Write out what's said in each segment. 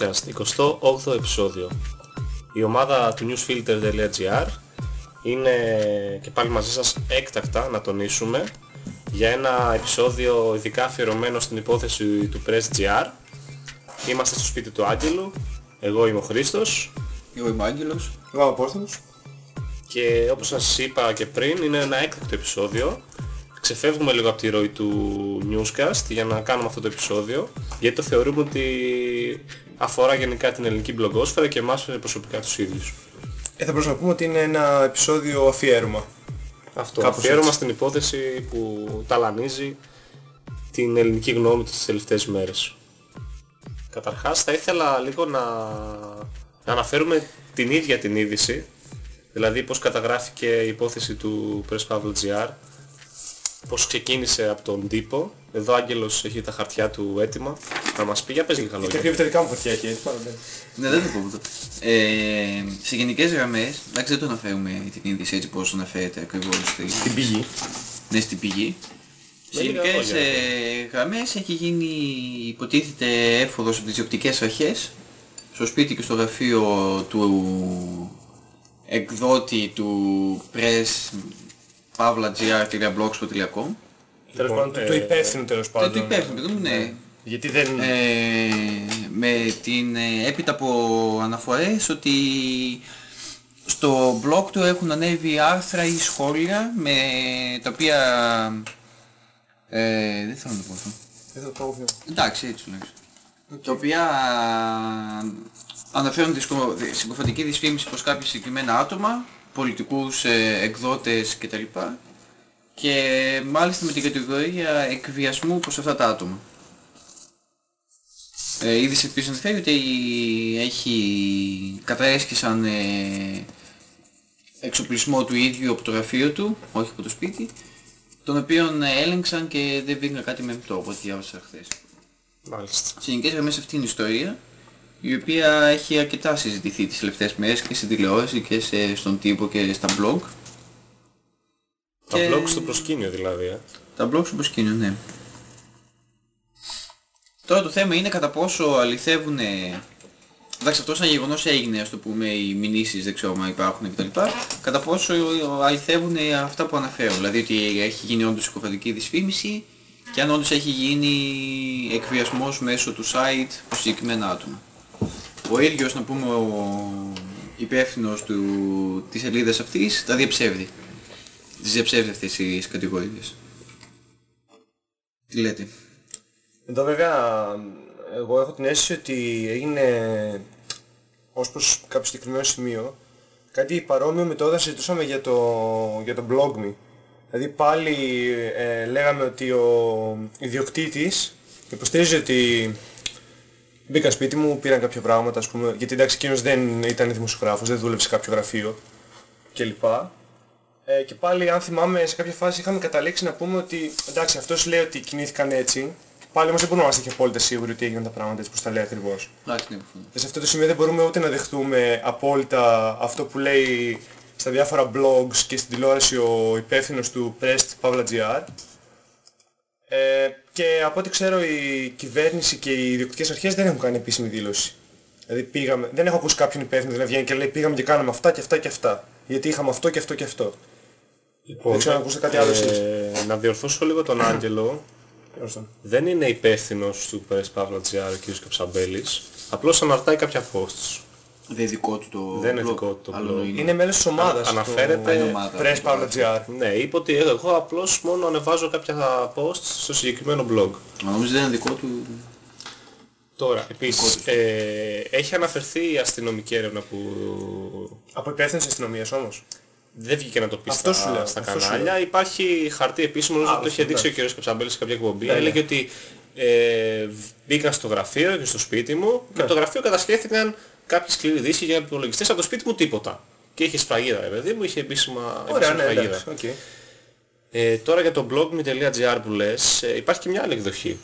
Newscast, 28ο επεισόδιο. Η ομάδα του newsfilter.gr είναι και πάλι μαζί σας έκτακτα να τονίσουμε για ένα επεισόδιο ειδικά αφιερωμένο στην υπόθεση του Press.gr. Είμαστε στο σπίτι του Άγγελου, εγώ είμαι ο Χρήστος Εγώ είμαι ο Άγγελος. Εγώ είμαι ο Απόστολος. και όπως σας είπα και πριν είναι ένα έκτακτο επεισόδιο. Ξεφεύγουμε λίγο από τη ροή του newscast για να κάνουμε αυτό το επεισόδιο γιατί το θεωρούμε ότι αφορά γενικά την ελληνική μπλογκόσφαιρα και εμάς προσωπικά τους ίδιους. Ε, θα μπορούσαμε να πούμε ότι είναι ένα επεισόδιο αφιέρωμα. Αυτό. Κάπως Αφιέρωμα έτσι. στην υπόθεση που ταλανίζει την ελληνική γνώμη τις τελευταίες μέρες. Καταρχάς θα ήθελα λίγο να, να αναφέρουμε την ίδια την είδηση, δηλαδή πώς καταγράφηκε η υπόθεση του Press.gr, πώς ξεκίνησε από τον τύπο. Εδώ ο Άγγελος έχει τα χαρτιά του έτοιμα. Να μας πει, για πες λίγα Και λόγια. κρύβει τα δικά μου χαρτιά εκεί, έτσι πάνω. ναι. Ναι, δεν το πω αυτό. Ε, σε γενικές γραμμές, εντάξει δεν το αναφέρουμε την είδηση έτσι πώς αναφέρεται ακριβώς στη, Την πηγή. ναι, στην πηγή. Σε Με λίγα γενικές λόγια. ε, γραμμές έχει γίνει υποτίθεται έφοδος από τις διοκτικές αρχές στο σπίτι και στο γραφείο του εκδότη του press pavlagr.blogspot.com Τέλος Λοιπόν, πάντων, του- ε, του υπεύθυνου τέλος Το, πάντων. το υπεύθυνο, παιδί μου, ναι. Γιατί δεν... Ε, με την ε, έπειτα από αναφορές ότι στο blog του έχουν ανέβει άρθρα ή σχόλια με τα οποία ε, δεν θέλω να το πω αυτό. Δεν θα το πω πιο. Εντάξει, έτσι τουλάχιστον. Τα οποία αναφέρουν τη σκο- τη συκοφαντική δυσφήμιση προς κάποια συγκεκριμένα άτομα, πολιτικούς, ε, εκδότες κτλ. Και μάλιστα με την κατηγορία εκβιασμού προς αυτά τα άτομα. Ε, η είδηση επίσης αναφέρει ότι έχει καταέσκησαν ε, εξοπλισμό του ίδιου από το γραφείο του, όχι από το σπίτι, τον οποίον ε, έλεγξαν και δεν βρήκαν κάτι μεμπτό από ό,τι διάβασα χθες. Μάλιστα. Σε γενικές γραμμές αυτή είναι η ιστορία, η οποία έχει αρκετά συζητηθεί τις τελευταίες μέρες και στην τηλεόραση και σε, στον τύπο και στα blog. Τα Και- blog στο προσκήνιο δηλαδή. Ε. Τα blog στο προσκήνιο, ναι. Τώρα το θέμα είναι κατά πόσο αληθεύουν... Εντάξει, αυτό σαν γεγονός έγινε, ας το πούμε, οι μηνύσεις, δεν ξέρω αν υπάρχουν κτλ. Κατά πόσο αληθεύουν αυτά που αναφέρω. Δηλαδή ότι έχει γίνει όντως συκοφαντική δυσφήμιση και αν όντως έχει γίνει εκβιασμός μέσω του site προς συγκεκριμένα άτομα. Ο ίδιος, να πούμε, ο υπεύθυνος του, της σελίδας αυτής τα διαψεύδει. Τις διαψεύδει αυτές τις κατηγορίες. Τι λέτε; Εδώ βέβαια εγώ έχω την αίσθηση ότι έγινε ως προς κάποιο συγκεκριμένο σημείο κάτι παρόμοιο με το όταν συζητούσαμε για το, για το blog me. Δηλαδή πάλι ε, λέγαμε ότι ο ιδιοκτήτης υποστηρίζει ότι μπήκα σπίτι μου, πήραν κάποια πράγματα ας πούμε, γιατί εντάξει εκείνος δεν ήταν δημοσιογράφος, δεν δούλευε σε κάποιο γραφείο κλπ. Ε, και πάλι αν θυμάμαι σε κάποια φάση είχαμε καταλήξει να πούμε ότι εντάξει αυτός λέει ότι κινήθηκαν έτσι Πάλι όμως δεν μπορούμε να είμαστε και απόλυτα σίγουροι ότι έγιναν τα πράγματα έτσι πως τα λέει ακριβώς. Εντάξει, ναι, προφανώς. Και σε αυτό το σημείο δεν μπορούμε ούτε να δεχτούμε απόλυτα αυτό που λέει στα διάφορα blogs και στην τηλεόραση ο υπεύθυνος του Prest Pavla.gr ε, και από ό,τι ξέρω η κυβέρνηση και οι ιδιοκτικές αρχές δεν έχουν κάνει επίσημη δήλωση. Δηλαδή πήγαμε, δεν έχω ακούσει κάποιον υπεύθυνο να βγαίνει και λέει πήγαμε και κάναμε αυτά και αυτά και αυτά. Γιατί είχαμε αυτό και αυτό και αυτό. Λοιπόν, Δεν ξέρω αν ακούσατε κάτι άλλο εσείς. ε, να διορθώσω λίγο τον Άγγελο. Ωστόσο. Δεν είναι υπεύθυνος του Press.gr ο κ. Καψαμπέλης. Απλώς αναρτάει κάποια posts. Δεν είναι δικό του το Δεν είναι blog. δικό του το Άλλο blog. είναι. Είναι μέλος της ομάδας. αναφέρεται- του Είναι ομάδα. Press Pavla.gr. Ναι, είπε ότι εγώ απλώς μόνο ανεβάζω κάποια posts στο συγκεκριμένο blog. Μα νομίζω δεν είναι δικό του. Τώρα, επίσης, ε, έχει αναφερθεί η αστυνομική έρευνα που Από υπεύθυνος αστυνομίας όμως. δεν βγήκε να το πει Αυτός στα, σου λέω, στα αυτός σου κανάλια. Υπάρχει χαρτί επίσημος, νομίζω Α, ότι το είχε αυτό, δείξει ο κ. Καψαμπέλης σε κάποια εκπομπή. Ναι, ναι. Έλεγε ότι ε, μπήκαν στο γραφείο και στο σπίτι μου και Ναι. από το γραφείο κατασχέθηκαν κάποιοι σκληροί δίσκοι για υπολογιστές, από το σπίτι μου τίποτα. Και είχε σφραγίδα, ρε παιδί μου, είχε επίσημα, Ωραία, επίσημα ναι, σφραγίδα. εντάξει, οκ. Ε, τώρα για το blogme.gr που λες, ε, υπάρχει και μια άλλη εκδοχή.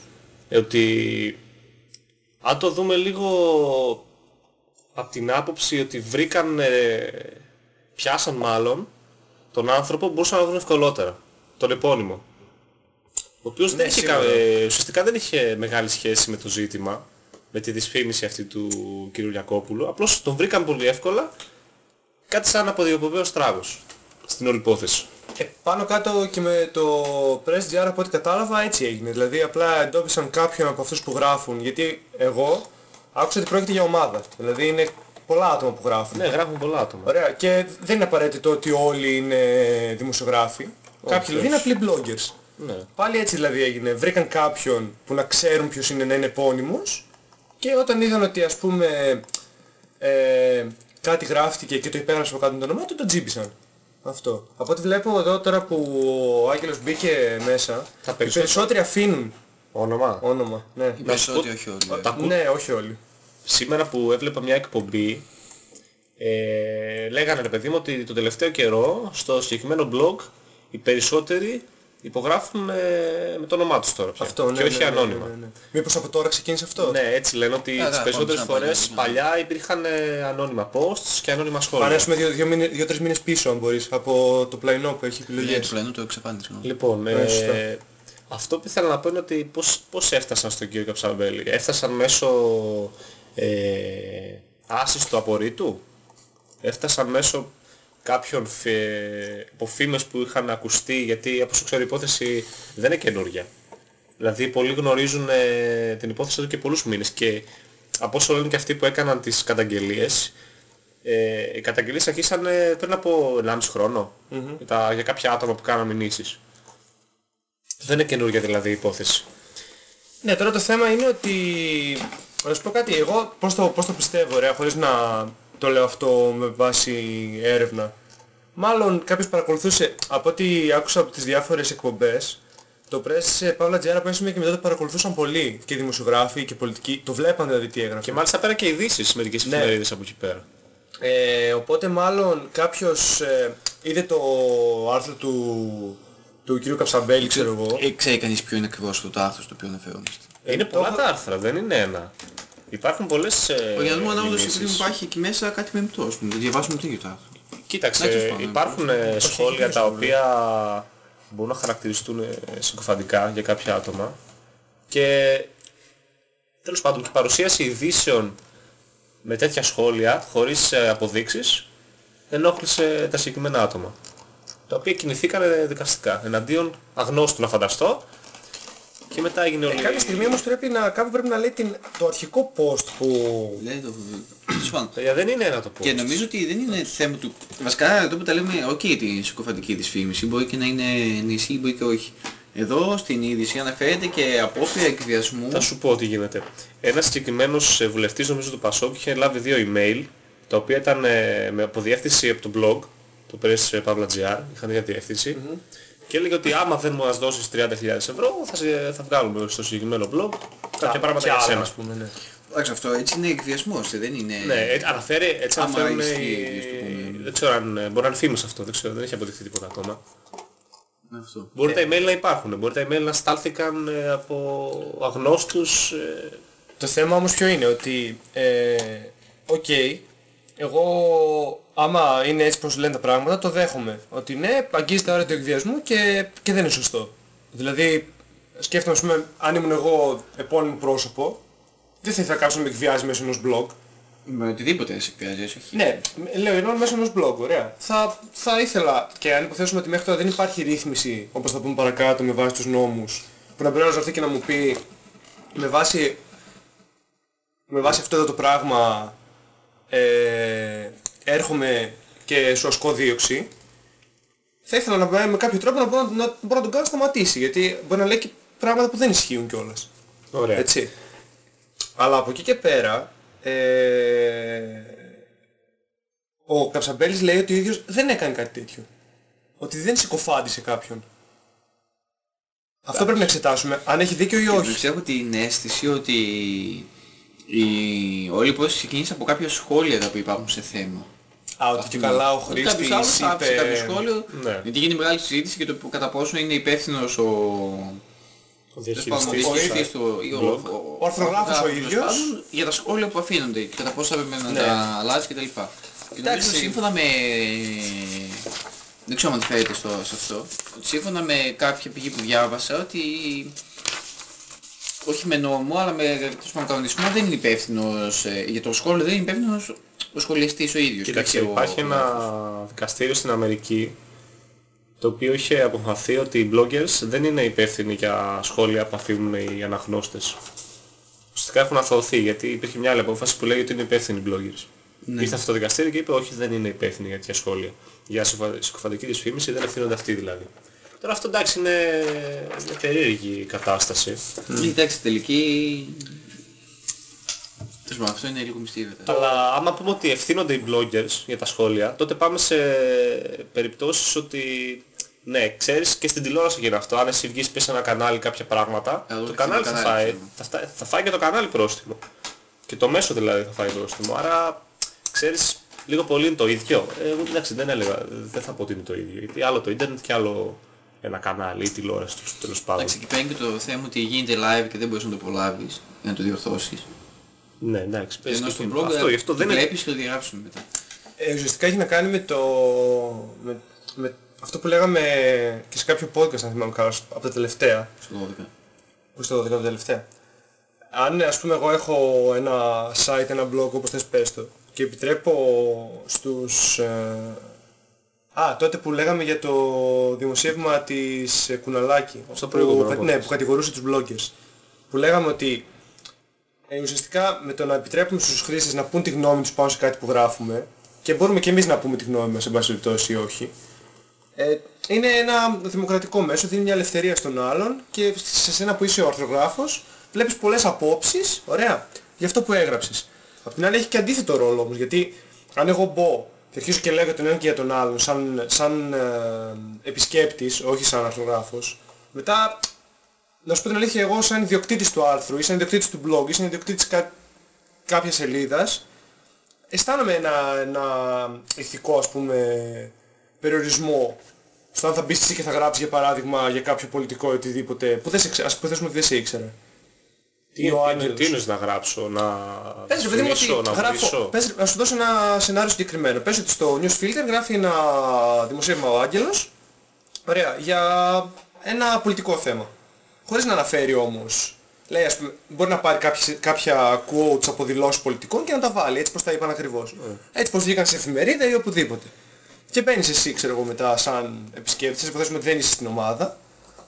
Ε, ότι αν το δούμε λίγο από την άποψη ότι βρήκαν, ε, πιάσαν μάλλον τον άνθρωπο που μπορούσαν να δουν ευκολότερα. Τον επώνυμο. Ο οποίος Ναι, δεν είχε, σίγουρα. κα- ε, ουσιαστικά δεν είχε μεγάλη σχέση με το ζήτημα. Με τη δυσφήμιση αυτή του κ. Λιακόπουλου. Απλώς τον βρήκαν πολύ εύκολα κάτι σαν αποδιοπομπαίος τράγος στην όλη υπόθεση. Ε, πάνω κάτω και με το Press GR από ό,τι κατάλαβα έτσι έγινε. Δηλαδή απλά εντόπισαν κάποιον από αυτούς που γράφουν. Γιατί εγώ άκουσα ότι πρόκειται για ομάδα. Δηλαδή είναι πολλά άτομα που γράφουν. Ναι, γράφουν πολλά άτομα. Ωραία. Και δεν είναι απαραίτητο ότι όλοι είναι δημοσιογράφοι. Κάποιοι δηλαδή είναι απλοί bloggers. Ναι. Πάλι έτσι δηλαδή έγινε. Βρήκαν κάποιον που να ξέρουν ποιος είναι να είναι επώνυμος και όταν είδαν ότι ας πούμε ε, κάτι γράφτηκε και το υπέγραψε από κάτω το όνομά του, το τζίμπησαν. Αυτό. Από ό,τι βλέπω εδώ τώρα που ο Άγγελος μπήκε μέσα, Τα οι περισσότερα- περισσότεροι αφήνουν Όνομα; όνομα. Ναι. Οι περισσότεροι όχι όλοι. Τα ακού- Ναι, όχι όλοι. Σήμερα που έβλεπα μια εκπομπή ε, λέγανε ρε παιδί μου ότι το τελευταίο καιρό στο συγκεκριμένο blog οι περισσότεροι υπογράφουν ε, με το όνομά τους τώρα πια. Αυτό, ναι, και όχι ναι, ναι, ανώνυμα. ναι, ναι. Μήπως από τώρα ξεκίνησε αυτό; Ναι, έτσι λένε ότι Καλά, τις περισσότερες πάμε σαν φορές παλιά, παλιά υπήρχαν ε, ανώνυμα posts και ανώνυμα σχόλια. Παρέσουμε δύο, δύο, μήνες- δύο-τρεις μήνες πίσω αν μπορείς από το πλαϊνό που έχει Ναι, το επιλογές. πλανό το εξαφάνισε. ναι. Λοιπόν, Ναι, σωστά. ε, αυτό που ήθελα να πω είναι ότι πώς, πώς έφτασαν στον κύριο Καψαμπέλη. Έφτασαν μέσω ε, άσης του απορρίτου; Έφτασαν μέσω κάποιων φε- αποφήμες που είχαν ακουστεί, γιατί όπως ξέρω η υπόθεση δεν είναι καινούργια. Δηλαδή πολλοί γνωρίζουν ε, την υπόθεση εδώ και πολλούς μήνες και από όσο λένε και αυτοί που έκαναν τις καταγγελίες, ε, οι καταγγελίες αρχίσαν ε, πριν από 1,5 χρόνο για, τα, για κάποια άτομα που κάναν μηνύσεις. Δεν είναι καινούργια δηλαδή η υπόθεση. Ναι, τώρα το θέμα είναι ότι... Να σου πω κάτι, εγώ πώς το, πώς το πιστεύω, ωραία, χωρίς να το λέω αυτό με βάση έρευνα. Μάλλον κάποιος παρακολουθούσε, από ό,τι άκουσα από τις διάφορες εκπομπές, το Press ε, Παύλα Τζιάρα από ένα σημείο και μετά το παρακολουθούσαν πολλοί και οι δημοσιογράφοι και οι πολιτικοί, το βλέπαν δηλαδή τι έγραφε. Και μάλιστα πέρα και ειδήσεις μερικές Ναι. εφημερίδες από εκεί πέρα. Ε, οπότε μάλλον κάποιος ε, είδε το άρθρο του, του κ. Καψαμπέλη, ξέρω εγώ. Ε, ξέρει κανείς ποιο είναι ακριβώς αυτό το άρθρο στο οποίο αναφερόμαστε. είναι το πολλά έχω- τα άρθρα, δεν είναι ένα. Υπάρχουν πολλές ε, Ο Γιάννης μου ανάμετος μηνύσεις. επειδή υπάρχει εκεί μέσα κάτι μεμπτό, ας πούμε. Διαβάσουμε το ίδιο το άρθρο. Κοίταξε, Να, τέλος πάντων, υπάρχουν ε, σχόλια τέλος τα πάντων. οποία μπορούν να χαρακτηριστούν ε, συκοφαντικά για κάποια άτομα και τέλος πάντων και η παρουσίαση ειδήσεων με τέτοια σχόλια χωρίς ε, αποδείξεις ενόχλησε τα συγκεκριμένα άτομα τα οποία κινηθήκαν ε, δικαστικά εναντίον αγνώστου να φανταστώ και μετά έγινε Ε, όλη κάποια στιγμή όμως πρέπει να, κάπου πρέπει να λέει την, το αρχικό post που... Λέει το... Τέλος πάντων. Παιδιά, δεν είναι ένα το πω. Και νομίζω ότι δεν είναι θέμα του... Βασικά εδώ που τα λέμε, οκ, τη συκοφαντική δυσφήμιση, μπορεί και να ισχύει, μπορεί και όχι. Εδώ στην είδηση αναφέρεται και απόπειρα εκβιασμού. Θα σου πω τι γίνεται. Ένας συγκεκριμένος ε, βουλευτής νομίζω του Πασόκ είχε λάβει δύο email τα οποία ήταν ε, με αποδιεύθυνση από το blog το Press Pavla.gr, είχαν μια διεύθυνση και έλεγε ότι άμα δεν μου μας δώσεις 30.000 ευρώ θα, σε- θα βγάλουμε στο συγκεκριμένο blog κάποια πράγματα και για άλλα, σένα. ας πούμε, ναι. Εντάξει, αυτό έτσι είναι εκβιασμός, ε, δεν είναι... Ναι, ε, αναφέρει, έτσι Άμα αναφέρουν, ε, ισχύει, ας το πούμε. δεν ξέρω αν, ε, μπορεί να είναι φήμος αυτό, δεν ξέρω, δεν έχει αποδειχθεί τίποτα ακόμα. Ναι, αυτό. Μπορεί τα email να υπάρχουν, μπορεί τα email να στάλθηκαν ε, από αγνώστους ε, Το θέμα όμως ποιο είναι, ότι ε, οκ, εγώ άμα είναι έτσι πως λένε τα πράγματα το δέχομαι. Ότι ναι, αγγίζει τα όρια του εκβιασμού και, και δεν είναι σωστό. Δηλαδή σκέφτομαι ας πούμε αν ήμουν εγώ επώνυμο πρόσωπο δεν θα ήθελα κάποιος να με εκβιάζει μέσω ενός blog. Με οτιδήποτε σε εκβιάζει, όχι. Ναι, λέω ενώ μέσω ενός blog, ωραία. Θα, θα ήθελα και αν υποθέσουμε ότι μέχρι τώρα δεν υπάρχει ρύθμιση, όπως θα πούμε παρακάτω με βάση τους νόμους, που να μπορεί να έρθει και να μου πει με βάση, με βάση αυτό εδώ το πράγμα ε, έρχομαι και σου ασκώ δίωξη, θα ήθελα να με, με κάποιο τρόπο να μπορώ να, να, μπορώ να τον κάνω να σταματήσει, γιατί μπορεί να λέει και πράγματα που δεν ισχύουν κιόλας. Ωραία. Έτσι. Αλλά από εκεί και πέρα, ε, ο Καψαμπέλης λέει ότι ο ίδιος δεν έκανε κάτι τέτοιο. Ότι δεν συκοφάντησε κάποιον. Αυτό πρέπει να εξετάσουμε, αν έχει δίκιο ή όχι. Όχι. Έχω την αίσθηση ότι η... όλη η υπόθεση ξεκίνησε από κάποια σχόλια τα οποία υπάρχουν σε θέμα. Α, ότι και καλά ο Ότι χρήστης κάποιος άλλος άφησε κάποιο είπε... σχόλιο, Ναι. γιατί γίνει μεγάλη συζήτηση για το που- κατά πόσο είναι υπεύθυνος ο... Ο τέλος πάντων, ο διαχειριστής διαχειριστής του... ή blog. Ο αρθρογράφος ο τέλος ίδιος. πάντων, Για τα σχόλια που αφήνονται και κατά πόσο θα έπρεπε να Ναι. τα αλλάζει κτλ. Και νομίζω Εντάξει. σύμφωνα με... Δεν ξέρω αν αναφέρεται στο, σε αυτό. Ότι σύμφωνα με κάποια πηγή που διάβασα ότι όχι με νόμο, αλλά με τέλος πάντων κανονισμό δεν είναι υπεύθυνος, ε, για το σχόλιο δεν είναι υπεύθυνος ο σχολιαστής ο ίδιος. Κοίταξε, και όχι ο- υπάρχει ένα δικαστήριο στην Αμερική το οποίο είχε αποφαθεί ότι οι bloggers δεν είναι υπεύθυνοι για σχόλια που αφήνουν οι αναγνώστες. Ουσιαστικά έχουν αθωωωθεί γιατί υπήρχε μια άλλη απόφαση που λέει ότι είναι υπεύθυνοι οι bloggers. Ναι. Ήρθε αυτό το δικαστήριο και είπε όχι δεν είναι υπεύθυνοι για τέτοια σχόλια. Για συκοφα- συκοφαντική δυσφήμιση δεν ευθύνονται αυτοί δηλαδή. Τώρα αυτό εντάξει είναι μια περίεργη η κατάσταση. Εντάξει, τελική... Τέλος πάντων, αυτό είναι λίγο μυστήριο. τώρα. Αλλά άμα πούμε ότι ευθύνονται οι bloggers για τα σχόλια, τότε πάμε σε περιπτώσεις ότι ναι, ξέρεις και στην τηλεόραση γίνεται αυτό. Αν εσύ βγεις πεις σε ένα κανάλι κάποια πράγματα, Ε, το όχι, κανάλι το θα κανάλι φάει, πρόστιμο. θα, φάει- θα φάει και το κανάλι πρόστιμο. Και το μέσο δηλαδή θα φάει πρόστιμο. Άρα, ξέρεις, λίγο πολύ είναι το ίδιο. Ε, Εγώ εντάξει δεν έλεγα, δεν θα πω ότι είναι το ίδιο. Γιατί άλλο το ίντερνετ και άλλο ένα κανάλι ή τηλεόραση τους, τέλος πάντων. Εντάξει, εκεί πέρα είναι και το θέμα ότι γίνεται live και δεν μπορείς να το προλάβεις για να το διορθώσεις. Ναι, εντάξει, παίζει Ενώ και στο αυτό. blog Αυτό, γι' αυτό το δεν είναι... βλέπεις και το διαγράψουμε μετά. Ε, ουσιαστικά έχει να κάνει με το... Με, με αυτό που λέγαμε και σε κάποιο podcast, αν θυμάμαι καλά, από τα τελευταία. Στο 12. Που στο 12 από τα τελευταία. Αν ας πούμε εγώ έχω ένα site, ένα blog όπως θες πες το και επιτρέπω στους... ε, Α, τότε που λέγαμε για το δημοσίευμα της ε, Κουναλάκη. Στο που- προηγούμενο Ναι, podcast. που κατηγορούσε τους bloggers. Που λέγαμε ότι ε, ουσιαστικά με το να επιτρέπουμε στους χρήστες να πούν τη γνώμη τους πάνω σε κάτι που γράφουμε και μπορούμε και εμείς να πούμε τη γνώμη μας, σε πάση περιπτώσει ή όχι, ε, είναι ένα δημοκρατικό μέσο, δίνει μια ελευθερία στον άλλον και σε σένα που είσαι ο αρθρογράφος βλέπεις πολλές απόψεις, ωραία, για αυτό που έγραψες. Απ' την άλλη έχει και αντίθετο ρόλο όμως, γιατί αν εγώ μπω και αρχίζω και λέω για τον έναν και για τον άλλον σαν, σαν ε, επισκέπτης, όχι σαν αρθρογράφος, μετά να σου πω την αλήθεια, εγώ σαν ιδιοκτήτης του άρθρου ή σαν ιδιοκτήτης του blog ή σαν ιδιοκτήτης κα... κάποιας σελίδας αισθάνομαι ένα, ένα ηθικό ας πούμε περιορισμό στο αν θα μπεις εσύ και θα γράψεις για παράδειγμα για κάποιο πολιτικό ή οτιδήποτε που δεν σε, ξε- ας υποθέσουμε ότι δεν σε ήξερε. Τι, Ή ο τι, Άγγελος; τι εννοείς να γράψω, να Πες ρε παιδί μου διαφημίσω, ότι να γράφω, βρίσω. πες, ρε, να σου δώσω ένα σενάριο συγκεκριμένο. Πες ότι στο News Filter γράφει ένα δημοσίευμα ο Άγγελος, ωραία, για ένα πολιτικό θέμα. Χωρίς να αναφέρει όμως. Λέει, ας πούμε, μπορεί να πάρει κάποιες, κάποια quotes από δηλώσεις πολιτικών και να τα βάλει, έτσι πως τα είπαν ακριβώς. Έτσι πως βγήκαν σε εφημερίδα ή οπουδήποτε. Και μπαίνεις εσύ, ξέρω εγώ, μετά σαν επισκέπτης, υποθέσουμε ότι δεν είσαι στην ομάδα,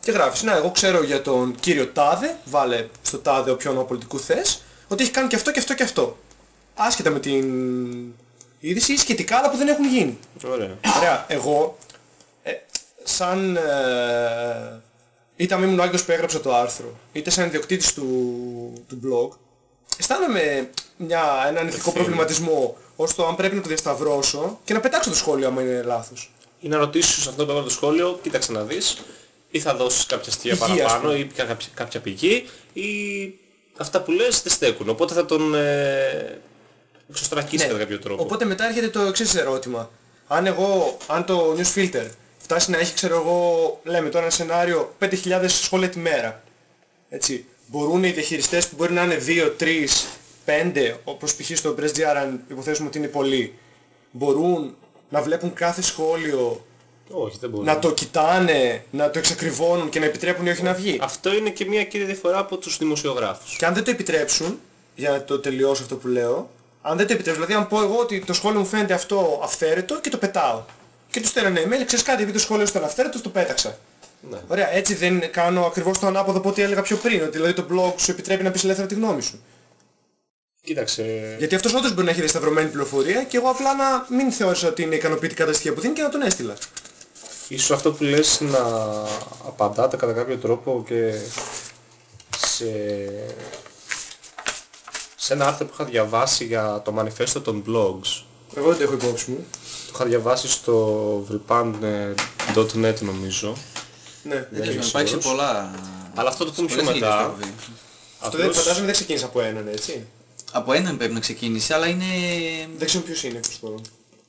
και γράφεις, να εγώ ξέρω για τον κύριο Τάδε, βάλε στο Τάδε όποιον πολιτικού θες, ότι έχει κάνει και αυτό και αυτό και αυτό. Άσχετα με την είδηση ή σχετικά άλλα που δεν έχουν γίνει. Ωραία. Ωραία, εγώ, ε, σαν, ε, είτε αν ήμουν ο Άγγελος που έγραψε το άρθρο, είτε σαν ιδιοκτήτης του, του blog, αισθάνομαι μια, έναν ηθικό Ευθύνη. προβληματισμό ως το αν πρέπει να το διασταυρώσω και να πετάξω το σχόλιο άμα είναι λάθος. Ή να ρωτήσεις σε αυτό που έβαλε το σχόλιο, κοίταξε να δεις, ή θα δώσεις κάποια στοιχεία Πηγή, ας παραπάνω πούμε. ή πια κάποια, κάποια πηγή, ή αυτά που λες δεν στέκουν. Οπότε θα τον ε, εξωστρακίσεις Ναι. κατά κάποιο τρόπο. Οπότε μετά έρχεται το εξής ερώτημα. Αν εγώ, αν το news filter φτάσει να έχει, ξέρω εγώ, λέμε τώρα ένα σενάριο 5.000 σχόλια τη μέρα. Έτσι. Μπορούν οι διαχειριστές που μπορεί να είναι 2, 3, 5, όπως π.χ. στο PressGR αν υποθέσουμε ότι είναι πολλοί, μπορούν να βλέπουν κάθε σχόλιο, Όχι, δεν μπορεί. να το κοιτάνε, να το εξακριβώνουν και να επιτρέπουν ή όχι να βγει. Αυτό είναι και μια κύρια διαφορά από τους δημοσιογράφους. Και αν δεν το επιτρέψουν, για να το τελειώσω αυτό που λέω, αν δεν το επιτρέψουν, δηλαδή αν πω εγώ ότι το σχόλιο μου φαίνεται αυτό αυθαίρετο και το πετάω. Και τους στέλνω ένα email, ξέρεις κάτι, επειδή το σχόλιο σου ήταν αυθαίρετο, το πέταξα. Ναι. Ωραία, έτσι δεν κάνω ακριβώς το ανάποδο από ό,τι έλεγα πιο πριν, ότι δηλαδή το blog σου επιτρέπει να πεις ελεύθερα τη γνώμη σου. Κοίταξε, Γιατί αυτός όντως μπορεί να έχει διασταυρωμένη πληροφορία και εγώ απλά να μην θεώρησα ότι είναι ικανοποιητικά τα στοιχεία που δίνει και να τον έστειλα. Ίσως αυτό που λες να απαντάτε κατά κάποιο τρόπο και σε, σε ένα άρθρο που είχα διαβάσει για το μανιφέστο των blogs. Εγώ δεν το έχω υπόψη μου. Το είχα διαβάσει στο vripan.net νομίζω. Ναι. Δεν Δεν είμαι ξέρω, υπάρχει σε σίγουρος. πολλά... Αλλά αυτό το πούμε πιο πολλές σελίδες το μετά. έχω δει. Αυτό δεν Απλώς- φαντάζομαι δεν ξεκίνησε από έναν, έτσι. Από έναν πρέπει να ξεκίνησε, αλλά είναι... Δεν ξέρω ποιος είναι προς τώρα.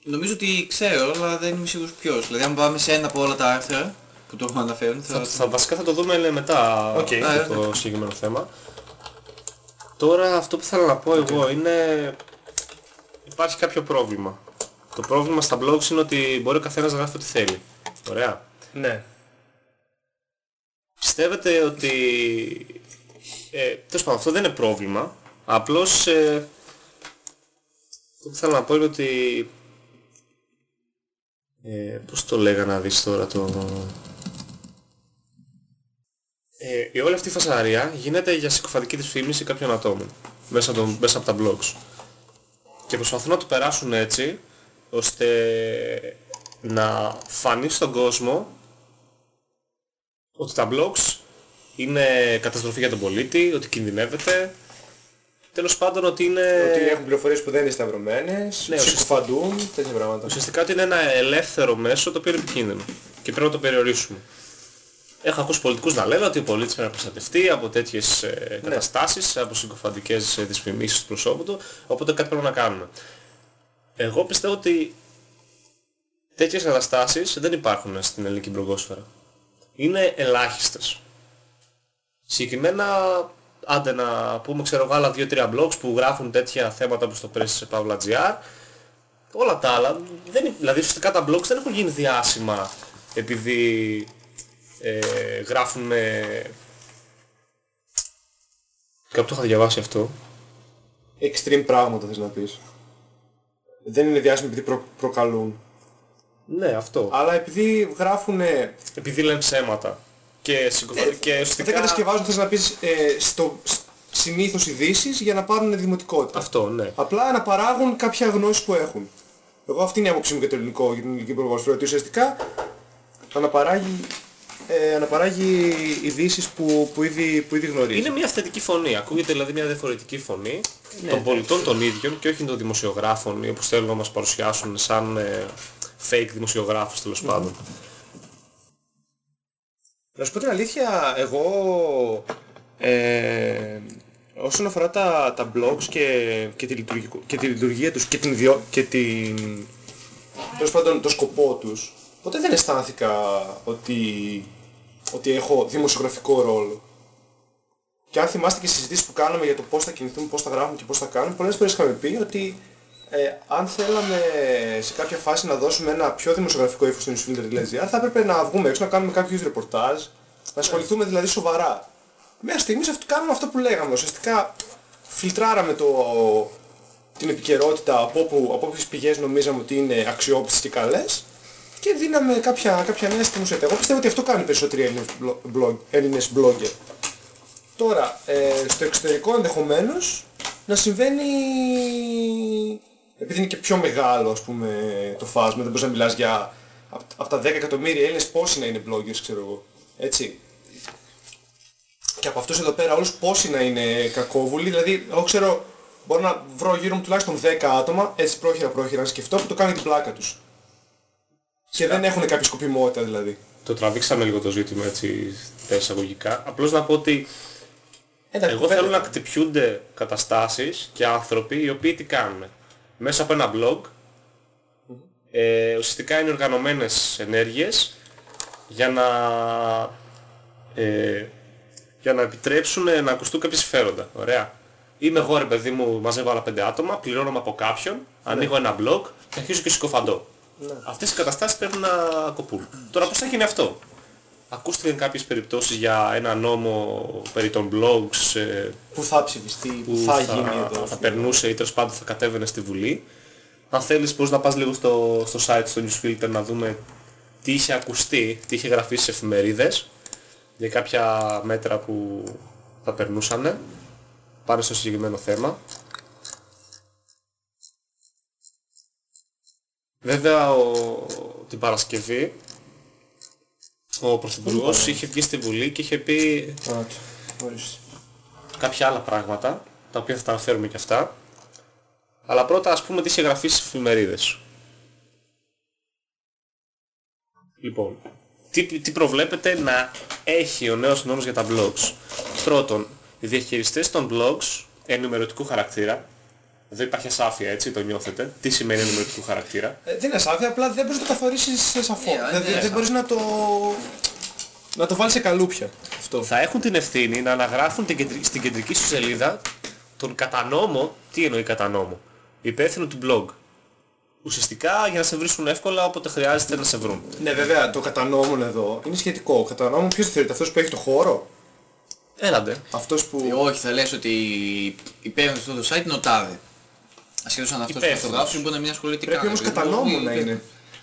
Νομίζω ότι ξέρω, αλλά δεν είμαι σίγουρος ποιος. Δηλαδή αν πάμε σε ένα από όλα τα άρθρα που το έχουμε αναφέρει, θα... Θα, θα, βασικά θα το δούμε μετά Οκ. αυτό το συγκεκριμένο θέμα. Τώρα αυτό που θέλω να πω εγώ είναι υπάρχει κάποιο πρόβλημα. Το πρόβλημα στα blogs είναι ότι μπορεί ο καθένας να γράφει ό,τι θέλει. Ωραία. Ναι. Πιστεύετε ότι Ε, τέλος πάντων, αυτό δεν είναι πρόβλημα. Απλώς, ε, το που θέλω να πω είναι ότι... Ε, πώς το λέγα να δεις τώρα το... Ε, η όλη αυτή η φασαρία γίνεται για συκοφαντική δυσφήμιση κάποιων ατόμων μέσα, από το- μέσα από τα blogs. Και προσπαθούν να το περάσουν έτσι, ώστε να φανεί στον κόσμο ότι τα blogs είναι καταστροφή για τον πολίτη, ότι κινδυνεύεται. Τέλος πάντων ότι είναι... Ότι έχουν πληροφορίες που δεν είναι σταυρωμένες, Ναι, ψυχοφαντούν, τέτοια πράγματα. Ουσιαστικά ότι είναι ένα ελεύθερο μέσο το οποίο είναι επικίνδυνο και πρέπει να το περιορίσουμε. Έχω ακούσει πολιτικούς να λένε ότι ο πολίτης πρέπει να προστατευτεί από τέτοιες ε, καταστάσεις, από συγκοφαντικές ε, δυσφημίσεις του προσώπου του, οπότε κάτι πρέπει να κάνουμε. Εγώ πιστεύω ότι τέτοιες καταστάσεις δεν υπάρχουν στην ελληνική μπλογκόσφαιρα. Είναι ελάχιστες. Συγκεκριμένα, άντε να πούμε ξέρω εγώ άλλα 2-3 blogs που γράφουν τέτοια θέματα όπως το πρess σε Pavla.gr όλα τα άλλα, δεν, είναι- δηλαδή ουσιαστικά τα blogs δεν έχουν γίνει διάσημα επειδή ε, γράφουν με... Κάπου το είχα διαβάσει αυτό. Extreme πράγματα θες να πεις. Δεν είναι διάσημοι επειδή προ- προκαλούν. Ναι, αυτό. Αλλά επειδή γράφουν... ε, Επειδή λένε ψέματα. Και, συγκοφα... και Δεν ουσιαστικά... κατασκευάζουν, θες να πεις, ε, στο σ- συνήθως ειδήσεις για να πάρουν δημοτικότητα. Αυτό, ναι. Απλά να παράγουν κάποια γνώση που έχουν. Εγώ αυτή είναι η άποψή μου για το ελληνικό, για την ελληνική προγόσφαιρα, ότι ουσιαστικά αναπαράγει, ε, αναπαράγει ειδήσεις που, που, ήδη, που ήδη γνωρίζει. Είναι μια θετική φωνή. Ακούγεται δηλαδή μια διαφορετική φωνή των πολιτών των ίδιων και όχι των δημοσιογράφων ή όπως θέλουν να μας παρουσιάσουν σαν ε, fake δημοσιογράφους τέλος πάντων. Να σου πω την αλήθεια, εγώ ε, όσον αφορά τα, τα blogs και, και, τη λειτουργικο- και τη λειτουργία τους και την, ιδιο, και την τέλος πάντων το σκοπό τους, ποτέ δεν αισθάνθηκα ότι, ότι έχω δημοσιογραφικό ρόλο. Και αν θυμάστε και στις συζητήσεις που κάναμε για το πώς θα κινηθούμε, πώς θα γράφουμε και πώς θα κάνουμε, πολλές φορές είχαμε πει ότι ε, αν θέλαμε σε κάποια φάση να δώσουμε ένα πιο δημοσιογραφικό ύφος στο newsfilter.gr θα έπρεπε να βγούμε έξω να κάνουμε κάποιο είδους ρεπορτάζ, να ασχοληθούμε δηλαδή σοβαρά. Μέχρι στιγμής αυτό, κάνουμε αυτό που λέγαμε. Ουσιαστικά φιλτράραμε το, την επικαιρότητα από, όπου, από όποιες πηγές νομίζαμε ότι είναι αξιόπιστες και καλές και δίναμε κάποια, κάποια νέα στη μουσέτα. Εγώ πιστεύω ότι αυτό κάνουν οι περισσότεροι Έλληνες, blog, Έλληνες blogger. Τώρα, ε, στο εξωτερικό ενδεχομένως να συμβαίνει επειδή είναι και πιο μεγάλο ας πούμε το φάσμα, δεν μπορείς να μιλάς για απ' από τα 10 εκατομμύρια Έλληνες πόσοι να είναι bloggers ξέρω εγώ, έτσι. Και από αυτούς εδώ πέρα όλους πόσοι να είναι κακόβουλοι, δηλαδή εγώ ξέρω μπορώ να βρω γύρω μου τουλάχιστον 10 άτομα, έτσι πρόχειρα πρόχειρα να σκεφτώ που το κάνουν την πλάκα τους. Και δεν έχουν κάποια σκοπιμότητα δηλαδή. Το τραβήξαμε λίγο το ζήτημα έτσι τα εισαγωγικά. Απλώς να πω ότι Εντάξει, εγώ κουβέντα. θέλω να κτυπιούνται καταστάσεις και άνθρωποι οι οποίοι τι κάνουν. Μέσα από ένα blog ε, ουσιαστικά είναι οργανωμένες ενέργειες για να, ε, για να επιτρέψουν να ακουστούν κάποια συμφέροντα. Ωραία. Είμαι εγώ ρε παιδί μου, μαζεύω άλλα πέντε άτομα, πληρώνομαι από κάποιον, ανοίγω ένα blog και αρχίζω και συκοφαντώ. Αυτές οι καταστάσεις πρέπει να κοπούν. Τώρα πώς θα γίνει αυτό; Ακούστηκαν κάποιες περιπτώσεις για ένα νόμο περί των blogs ε, Που θα ψηφιστεί, που, που θα, γίνει εδώ. θα ας πούμε. περνούσε ή τέλος πάντων θα κατέβαινε στη Βουλή. Αν θέλεις μπορείς να πας λίγο στο, στο site, στο newsfilter να δούμε τι είχε ακουστεί, τι είχε γραφεί στις εφημερίδες για κάποια μέτρα που θα περνούσαν πάνω στο συγκεκριμένο θέμα. Βέβαια ο, την Παρασκευή ο Πρωθυπουργός είχε βγει στη Βουλή και είχε πει Α, ορίστε. κάποια άλλα πράγματα, τα οποία θα τα αναφέρουμε και αυτά. Αλλά πρώτα ας πούμε τι είχε γραφεί στις εφημερίδες. Λοιπόν, τι, τι προβλέπεται να έχει ο νέος νόμος για τα blogs; Πρώτον, οι διαχειριστές των blogs ενημερωτικού χαρακτήρα, εδώ υπάρχει ασάφεια έτσι, το νιώθετε, τι σημαίνει ενημερωτικού χαρακτήρα; Ε, δεν είναι ασάφεια, απλά δεν μπορείς να το καθορίσεις σαφώς. Ε, δεν, ναι. δεν- δεν μπορείς να το... να το βάλεις σε καλούπια. Αυτό. θα έχουν την ευθύνη να αναγράφουν την κεντρική- στην κεντρική σου σελίδα τον κατανόμο, τι εννοεί κατανόμο, υπεύθυνο του blog. Ουσιαστικά για να σε βρίσκουν εύκολα όποτε χρειάζεται να σε βρουν. Ναι, βέβαια, το κατανόμουν εδώ είναι σχετικό. Ο κατανόμουν ποιος το θεωρείται, αυτός που έχει το χώρο; Έλαντε. Αυτός που... Ε, όχι, θα λες ότι υπέροχος αυτό το site είναι ο τάδε. Ασχέτως αν αυτός που Υπεύθυνος. αυτογράφει μπορεί να μην ασχολείται Πρέπει καν. όμως Δηλαδή, κατά νόμο μπορεί- να είναι.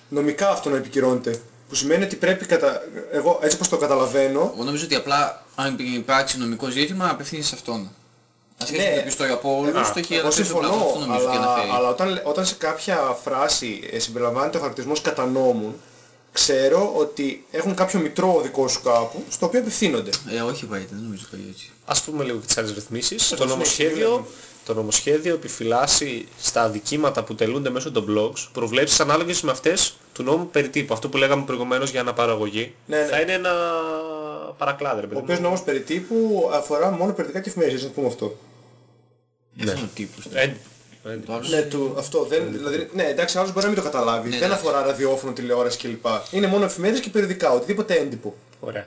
Νομικά αυτό να επικυρώνεται. Που σημαίνει ότι πρέπει κατά... Εγώ έτσι όπως το καταλαβαίνω, Εγώ νομίζω ότι απλά αν υπάρξει νομικό ζήτημα απευθύνεις σε αυτόν. Ασχέτως Ναι. με το πιστόριο από όλους, Α, το έχει εγώ αναφέρει στο πλάνο. Αυτό συμφωνώ, νομίζω ότι αλλά, αναφέρει. αλλά όταν, όταν σε κάποια φράση ε, συμπεριλαμβάνεται ο χαρακτηρισμός κατά νόμου, ξέρω ότι έχουν κάποιο μητρό δικό σου κάπου, στο οποίο απευθύνονται. Ε, όχι πάει, δεν νομίζω ότι πάει έτσι. Ας πούμε λίγο και τις άλλες ρυθμίσεις. Το συνέχεια, νομοσχέδιο, βλέπουμε. το νομοσχέδιο επιφυλάσσει στα αδικήματα που τελούνται μέσω των blogs προβλέψεις ανάλογες με αυτές του νόμου περί τύπου. Αυτό που λέγαμε προηγουμένως για αναπαραγωγή. Ναι, ναι. Θα είναι ένα παρακλάδι, ρε παιδί Ο μου. οποίος νόμος περί τύπου αφορά μόνο περιοδικά και εφημερίδες, να το πούμε αυτό. Δεν είναι ο τύπος. του. Ε, ε, Το άλλο Ναι, του, αυτό δεν, δηλαδή, ναι, εντάξει, άλλος μπορεί να μην το καταλάβει. Ναι, δεν ναι. αφορά ραδιόφωνο, τηλεόραση κλπ. Είναι μόνο εφημερίδες και περιοδικά, οτιδήποτε έντυπο. Ωραία.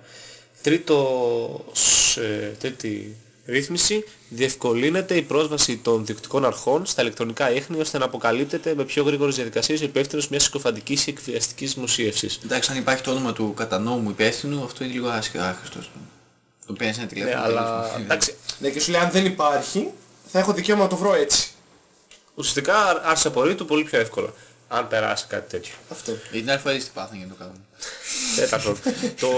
Τρίτος, ε, τρίτη ρύθμιση, διευκολύνεται η πρόσβαση των διοκτικών αρχών στα ηλεκτρονικά ίχνη ώστε να αποκαλύπτεται με πιο γρήγορες διαδικασίες ο υπεύθυνος μιας συκοφαντικής ή εκβιαστικής δημοσίευσης. Εντάξει, αν υπάρχει το όνομα του κατά νόμου υπεύθυνου, αυτό είναι λίγο άσχετο. άχρηστος, ας πούμε. Το παίρνεις ένα Ναι, τηλέφωνο. αλλά τελείως. εντάξει, Ναι, και σου λέει αν δεν υπάρχει, θα έχω δικαίωμα να το βρω έτσι. Ουσιαστικά άρσε απορρίτου πολύ πιο εύκολα. Αν περάσει κάτι τέτοιο. Αυτό. Για την άλλη φορά τι πάθανε για να το κάνουμε. Τέταρτον, το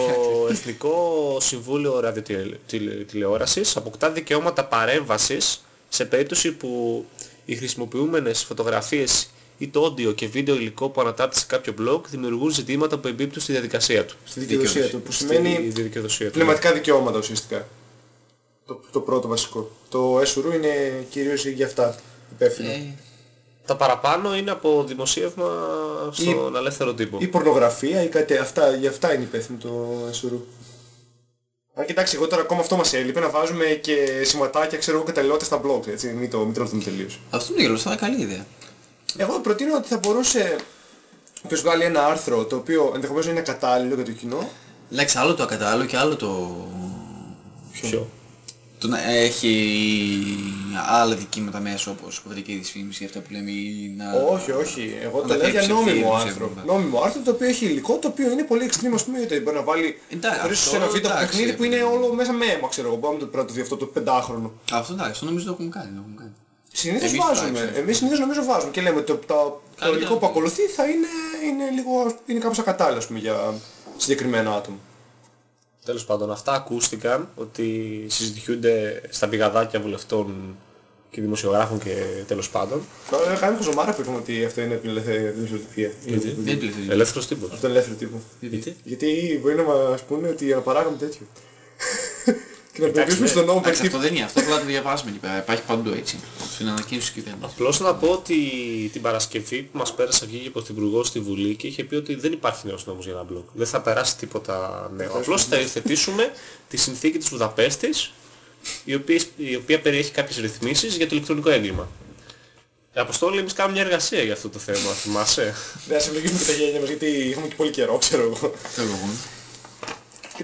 Εθνικό Συμβούλιο Ραδιοτηλεόρασης αποκτά δικαιώματα παρέμβασης σε περίπτωση που οι χρησιμοποιούμενες φωτογραφίες ή το audio και βίντεο υλικό που ανατάπτει σε κάποιο blog δημιουργούν ζητήματα που εμπίπτουν στη διαδικασία του. Στη δικαιοδοσία Δικαιοδοσία. του, που Στη σημαίνει δικαιοδοσία του. πνευματικά δικαιώματα ουσιαστικά. Το, το πρώτο βασικό. Το ΕΣΟΡΟΥ είναι κυρίως για αυτά υπεύθυνο. Ε, Τα παραπάνω είναι από δημοσίευμα στον ελεύθερο τύπο. Ή πορνογραφία ή κάτι αυτά, για αυτά είναι υπεύθυνο το ΕΣΟΡΟΥ. Αν κοιτάξει, εγώ τώρα ακόμα αυτό μας έλειπε να βάζουμε και σηματάκια, ξέρω εγώ, καταλληλότητες στα blogs, έτσι, μην το, μην το ρωτούμε τελείως. αυτό είναι γελός, θα είναι καλή ιδέα. Εγώ προτείνω ότι θα μπορούσε όποιος βγάλει ένα άρθρο το οποίο ενδεχομένως είναι κατάλληλο για το κοινό, Εντάξει, άλλο το ακατάλληλο και άλλο το... Ποιο; Το να έχει άλλα δικήματα μέσα όπως κωδική δυσφήμιση, αυτά που λέμε ή να... Όχι, όχι. Εγώ το να λέω για φτιάξει νόμιμο ψευδή, άρθρο. ψεύδο. Νόμιμο άρθρο το οποίο έχει υλικό το οποίο είναι πολύ extreme ας πούμε γιατί μπορεί να βάλει Εντάξει, χωρίς αυτό, ένα βίντεο από εντάξει, παιχνίδι που είναι όλο μέσα με αίμα ξέρω εγώ. Πάμε το πρώτο δει αυτό το πεντάχρονο. Αυτό εντάξει, αυτό νομίζω το έχουμε κάνει. Το έχουμε κάνει. Συνήθως Εμείς βάζουμε. τουλάχιστον. Εμείς συνήθως νομίζω βάζουμε και λέμε το, το, το Καλύτερα υλικό που να- ακολουθεί θα είναι, είναι λίγο, είναι κάπως ακατάλληλο ας πούμε για συγκεκριμένα άτομα. Τέλος πάντων, αυτά ακούστηκαν ότι συζητιούνται στα πηγαδάκια βουλευτών και δημοσιογράφων και τέλος πάντων. Τώρα κάνουμε χαζομάρα που είπαμε ότι αυτό είναι επιλευθερία. Γιατί; Δεν πληθύνει. Ελεύθερος τύπος. Αυτό είναι ελεύθερο τύπο. Γιατί; Γιατί μπορεί να μας πούνε ότι αναπαράγαμε τέτοιο. και να Εντάξει, περιορίσουμε ναι. στον νόμο περί Εντάξει, αυτό τύπου. δεν είναι, αυτό απλά το διαβάζουμε εκεί πέρα. Υπάρχει παντού έτσι. Στην ανακοίνωση της κυβέρνησης. Απλώς να πω ότι την Παρασκευή που μας πέρασε βγήκε ο Πρωθυπουργός στη Βουλή και είχε πει ότι δεν υπάρχει νέος νόμος για ένα μπλοκ. Δεν θα περάσει τίποτα νέο. Απλώς θα υιοθετήσουμε τη συνθήκη της Βουδαπέστης η οποία, η οποία περιέχει κάποιες ρυθμίσεις για το ηλεκτρονικό έγκλημα. Ε, Αποστόλη, εμείς κάνουμε μια εργασία για αυτό το θέμα, θυμάσαι; Δεν ας ευλογήσουμε και τα γένια μας γιατί είχαμε και πολύ καιρό ξέρω εγώ.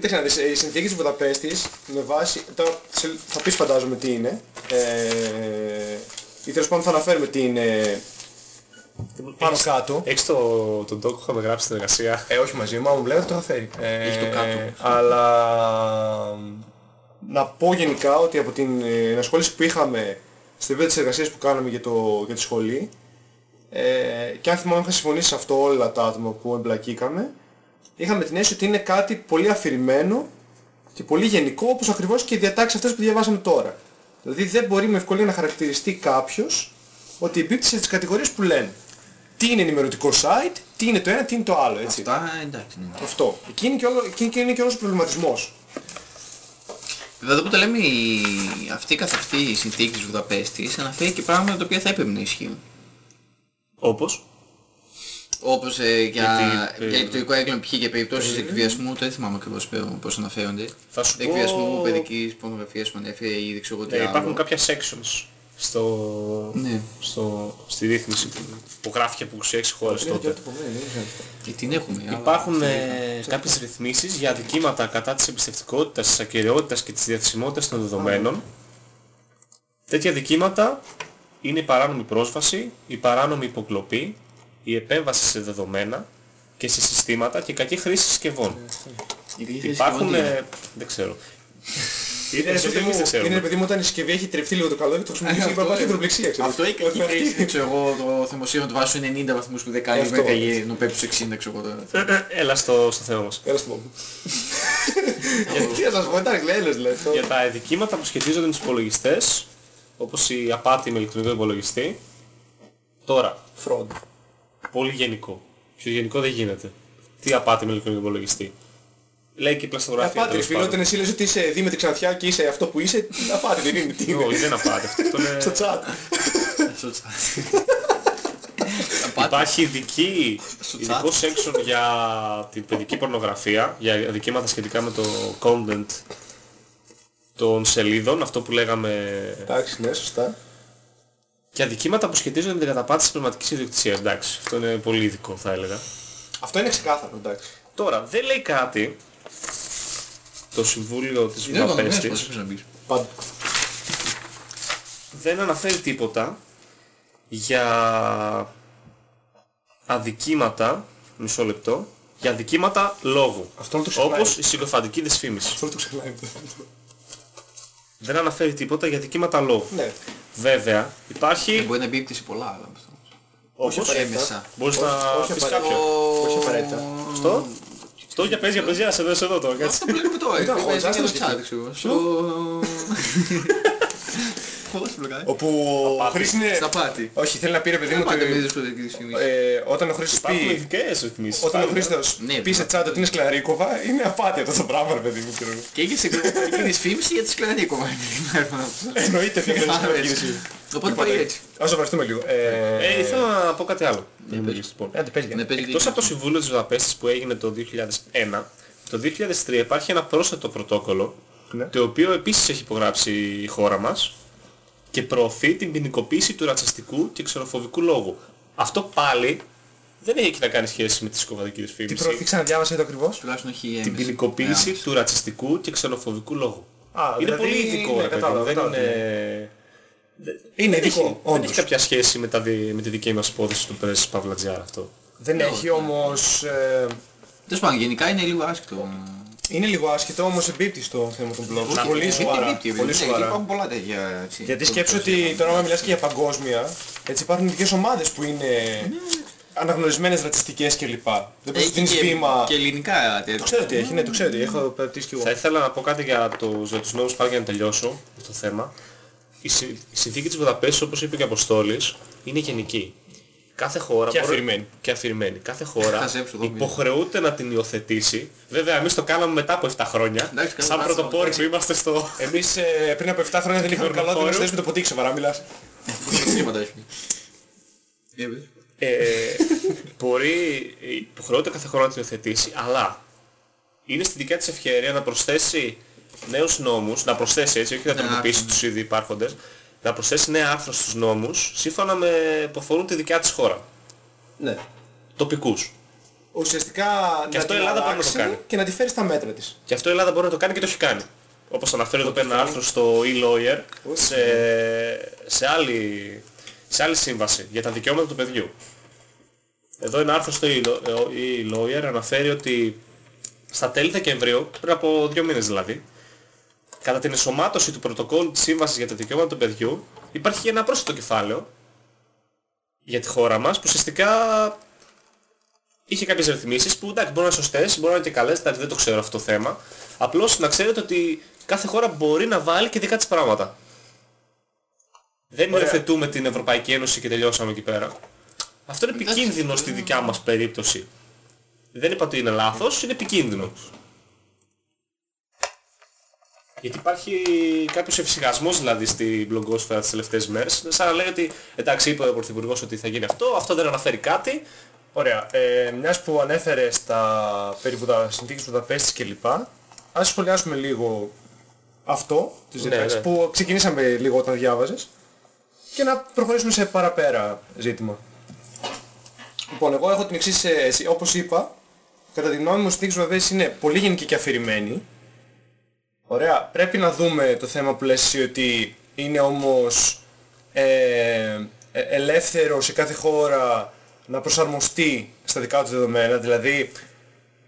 Το λόγο. Κοίταξε να δεις, η συνθήκη της Βουδαπέστης με βάση, τώρα σε- θα πεις φαντάζομαι τι είναι, ε, ή τέλος πάντων θα αναφέρουμε τι είναι πάνω Έχεις- κάτω. Έχεις το, τον τόκο που είχαμε γράψει στην εργασία. Ε, όχι μαζί μου, άμα μου λέγατε το είχα φέρει. Ε, Έχει το κάτω. Αλλά να πω γενικά ότι από την ε, ενασχόληση που είχαμε στο επίπεδο της εργασίας που κάναμε για, το, για τη σχολή ε, και αν θυμάμαι είχα συμφωνήσει σε αυτό όλα τα άτομα που εμπλακήκαμε είχαμε την αίσθηση ότι είναι κάτι πολύ αφηρημένο και πολύ γενικό όπως ακριβώς και οι διατάξεις αυτές που διαβάσαμε τώρα. Δηλαδή δεν μπορεί με ευκολία να χαρακτηριστεί κάποιος ότι εμπίπτει σε τις κατηγορίες που λένε. Τι είναι ενημερωτικό site, τι είναι το ένα, τι είναι το άλλο, έτσι. Αυτά εντάξει. ναι. Αυτό. Εκεί είναι και, όλο, εκεί είναι και όλος ο προβληματισμός. Βέβαια εδώ που το λέμε η... αυτή καθ' αυτή η συνθήκη της Βουδαπέστης αναφέρει και πράγματα τα οποία θα έπρεπε να ισχύουν. Όπως; Όπως ε, για, Γιατί, ε, για ηλεκτρονικό έγκλημα π.χ. για περιπτώσεις εκβιασμού, δεν θυμάμαι ακριβώς πέρα πώς αναφέρονται. Θα σου πω... Εκβιασμού, παιδικής πορνογραφίας που ανέφερε ή δεν ξέρω εγώ τι Ναι, άλλο. υπάρχουν κάποια sections στο, Ναι. στο, στη ρύθμιση που, που γράφηκε από 26 χώρες τότε. Και την έχουμε. αλλά- Υπάρχουν ε, κάποιες ρυθμίσεις για αδικήματα κατά της εμπιστευτικότητας, της ακαιρεότητας και της διαθεσιμότητας των δεδομένων. Τέτοια δικήματα είναι η παράνομη πρόσβαση, η παράνομη υποκλοπή, η επέμβαση σε δεδομένα και σε συστήματα και κακή χρήση συσκευών. Η χρήση Υπάρχουν, συσκευών ε, δεν ξέρω. Είναι, ρε παιδί μου, είναι ρε παιδί μου όταν η συσκευή έχει τρεφτεί λίγο το καλό και το χρησιμοποιήσει για να υδροπληξία. ξέρω. Αυτό ή Όχι, αυτή. κακή ξέρω εγώ το θυμοσύρο του βάζω 90 βαθμούς που δεν κάνει Αυτό. με καγεί ενώ πέφτει στους 60 ξέρω εγώ τώρα. Έλα στο, στο θέμα μας. Έλα στο πόμπο. Τι να σας πω, ήταν γλέλες λες. Για τα ειδικήματα που σχετίζονται με τους υπολογιστές, όπως η απάτη με ηλεκτρονικό υπολογιστή, τώρα, Fraud. Πολύ γενικό. Πιο γενικό δεν γίνεται. Τι απάτη με ηλεκτρονικό υπολογιστή. Λέει και η πλαστογραφία. Απάτη, τέλος φίλε, πάντων. όταν εσύ λες ότι είσαι Δήμητρη Ξανθιά και είσαι αυτό που είσαι, απάτη δεν είναι. Τι είναι. Όχι, δεν είναι απάτη. Αυτό είναι... Στο chat. Στο chat. Υπάρχει ειδική, Στο ειδικό section για την παιδική πορνογραφία, για αδικήματα σχετικά με το content των σελίδων, αυτό που λέγαμε, Εντάξει, ναι, σωστά. Και αδικήματα που σχετίζονται με την καταπάτηση της πνευματικής ιδιοκτησίας. Εντάξει, αυτό είναι πολύ ειδικό θα έλεγα. Αυτό είναι ξεκάθαρο, εντάξει. Τώρα, δεν λέει κάτι το Συμβούλιο της Είναι οργανωμένος πώς Βουδαπέστης, έπρεπε να μπεις. Πάντα. δεν αναφέρει τίποτα για αδικήματα, μισό λεπτό, για αδικήματα λόγου. Αυτό είναι το ξεχνάει. Όπως η συκοφαντική δυσφήμιση. Αυτό το ξεχνάει. Δεν αναφέρει τίποτα για δικήματα λόγου. Ναι. Βέβαια, Ε, υπάρχει... Μπορεί να μπει σε πολλά άλλα. αυτό. Όπως απαραίτητα. Έμεσα. μπορείς όχι- να όχι πεις απαραίτητα. κάποιο. Όχι απαραίτητα. Αυτό. Αυτό για πες, για πες, για σε δω, σε δω τώρα, κάτσε. Αυτό που λέμε τώρα. Ήταν, Είπε, ο για το Justin chat, ξέρω. Στο... Πώς το κάνει. Όπου ο Χρήστος είναι... Στα πάτη. Όχι, θέλει να πει ρε παιδί Δεν μου πάτε με ότι δυσκολική δυσφήμιση. ε, όταν ο Χρήστος Υπάρχουν πει... ειδικές ρυθμίσεις. Όταν ο Υπάρχουν. Χρήστος Ναι, πει σε ναι. τσάντα ότι είναι σκλαρίκοβα, είναι απάτη αυτό το πράγμα ρε παιδί μου. ξέρω εγώ. Και έγινε σε γλυκοπαϊκή δυσφήμιση για τη σκληρή κομμάτι. Εννοείται ότι δεν είναι Οπότε πάει έτσι. Ας το βαρεθούμε λίγο. Ε, Ε, ήθελα να πω κάτι άλλο. πες. Λοιπόν, Άντε πες για Ναι, να- πες Εκτός δίκιο. από το Συμβούλιο της Βουδαπέστης που έγινε το 2001, το 2003 υπάρχει ένα πρόσθετο πρωτόκολλο, Ναι. το οποίο επίσης έχει υπογράψει η χώρα μας και προωθεί την ποινικοποίηση του ρατσιστικού και ξενοφοβικού λόγου. Αυτό πάλι δεν έχει να κάνει σχέση με τη σκοβαδική Τι δυσφήμιση. προωθεί ξαναδιάβασα το ακριβώς. Τουλάχιστον έχει Την έμεση. ποινικοποίηση Άμεση. του ρατσιστικού και ξενοφοβικού λόγου. Α, είναι δηλαδή, πολύ ειδικό, ναι, ρε παιδί κατάλαβα, μου, δεν κατάλαβα. είναι... Είναι δεν έχει- ειδικό, Δεν όντως. έχει κάποια σχέση με, τα δι- με τη δική μας υπόθεση του Πρέσβη Παυλατζιάρα αυτό. Δεν έχει όμως... ε, Τέλος πάντων, γενικά είναι λίγο άσχετο. Είναι λίγο άσχετο όμως εμπίπτει στο θέμα των blogs. Να- Πολύ είναι σοβαρά. Εμπίπτει, Πολύ ναι, γιατί σοβαρά. Υπάρχουν πολλά τέτοια. έτσι, Γιατί το- σκέψου το- ότι τώρα άμα μιλάς και για παγκόσμια, έτσι υπάρχουν ειδικές ομάδες που είναι αναγνωρισμένες ρατσιστικές κλπ. Δεν μπορείς να Έχει δίνεις και- βήμα. Και ελληνικά τέτοια. Το ξέρω τι έχει, ναι, το ξέρω τι έχω πατήσει κι εγώ. Θα ήθελα να πω κάτι για, το, για τους νόμους πάλι για να τελειώσω με το θέμα. Η, συ- η συνθήκη της Βουδαπέστης, όπως είπε και ο Αποστόλης, είναι γενική. Κάθε χώρα Και μπορεί- αφηρημένη. Και αφηρημένη. Κάθε χώρα Χαζέψου εδώ, υποχρεούται να την υιοθετήσει. Βέβαια εμείς το κάναμε μετά από 7 χρόνια. Εντάξει, καλά, σαν εντάξει, πρωτοπόροι που είμαστε στο... Εμείς ε, πριν από 7 χρόνια δεν είχαμε καλό, δεν μας θες με το ποτίκι σοβαρά μιλάς. Σήματα έχει. Ε, πες. ε, μπορεί, υποχρεούται κάθε χώρα να την υιοθετήσει, αλλά είναι στη δικιά της ευκαιρία να προσθέσει νέους νόμους, να προσθέσει έτσι, όχι να Ναι, τροποποιήσει άρθρα. τους ήδη υπάρχοντες, να προσθέσει νέα άρθρα στους νόμους, σύμφωνα με που αφορούν τη δικιά της χώρα. Ναι. Τοπικούς. Ουσιαστικά Και να αυτό η την Ελλάδα μπορεί να το αλλάξει κάνει. και να τη φέρει στα μέτρα της. Και αυτό η Ελλάδα μπορεί να το κάνει και το έχει κάνει. Όπως αναφέρει εδώ πέρα ένα άρθρο στο e-lawyer, σε, σε, άλλη, σε άλλη σύμβαση για τα δικαιώματα του παιδιού. Εδώ ένα άρθρο στο e- e-lawyer αναφέρει ότι στα τέλη Δεκεμβρίου, πριν από δύο μήνες δηλαδή, κατά την ενσωμάτωση του πρωτοκόλλου της Σύμβασης για τα δικαιώματα του παιδιού, υπάρχει και ένα πρόσθετο κεφάλαιο για τη χώρα μας, που ουσιαστικά είχε κάποιες ρυθμίσεις που εντάξει μπορούν να είναι σωστές, μπορούν να είναι και καλές, εντάξει δεν το ξέρω αυτό το θέμα. Απλώς να ξέρετε ότι κάθε χώρα μπορεί να βάλει και δικά της πράγματα. Δεν Ωραία. υιοθετούμε την Ευρωπαϊκή Ένωση και τελειώσαμε εκεί πέρα. Αυτό είναι επικίνδυνο στη δικιά μας περίπτωση. Δεν είπα ότι είναι λάθος, είναι επικίνδυνο. Γιατί υπάρχει κάποιος ευσυχασμός δηλαδή στην μπλογκόσφαιρα τις τελευταίες μέρες. Σαν να λέει ότι εντάξει είπε ο Πρωθυπουργός ότι θα γίνει αυτό, αυτό δεν αναφέρει κάτι. Ωραία. Ε, μιας που ανέφερε στα περί Βουδα... συνθήκες Βουδαπέστης κλπ. Ας σχολιάσουμε λίγο αυτό της Ναι, διατάξης ναι. που ξεκινήσαμε λίγο όταν διάβαζες και να προχωρήσουμε σε παραπέρα ζήτημα. Λοιπόν, εγώ έχω την εξής αίσθηση. Όπως είπα, κατά τη γνώμη μου η συνθήκη Βουδαπέστης είναι πολύ γενική και αφηρημένη. Ωραία. Πρέπει να δούμε το θέμα που λες εσύ ότι είναι όμως ε, ε, ελεύθερο σε κάθε χώρα να προσαρμοστεί στα δικά του δεδομένα. Δηλαδή,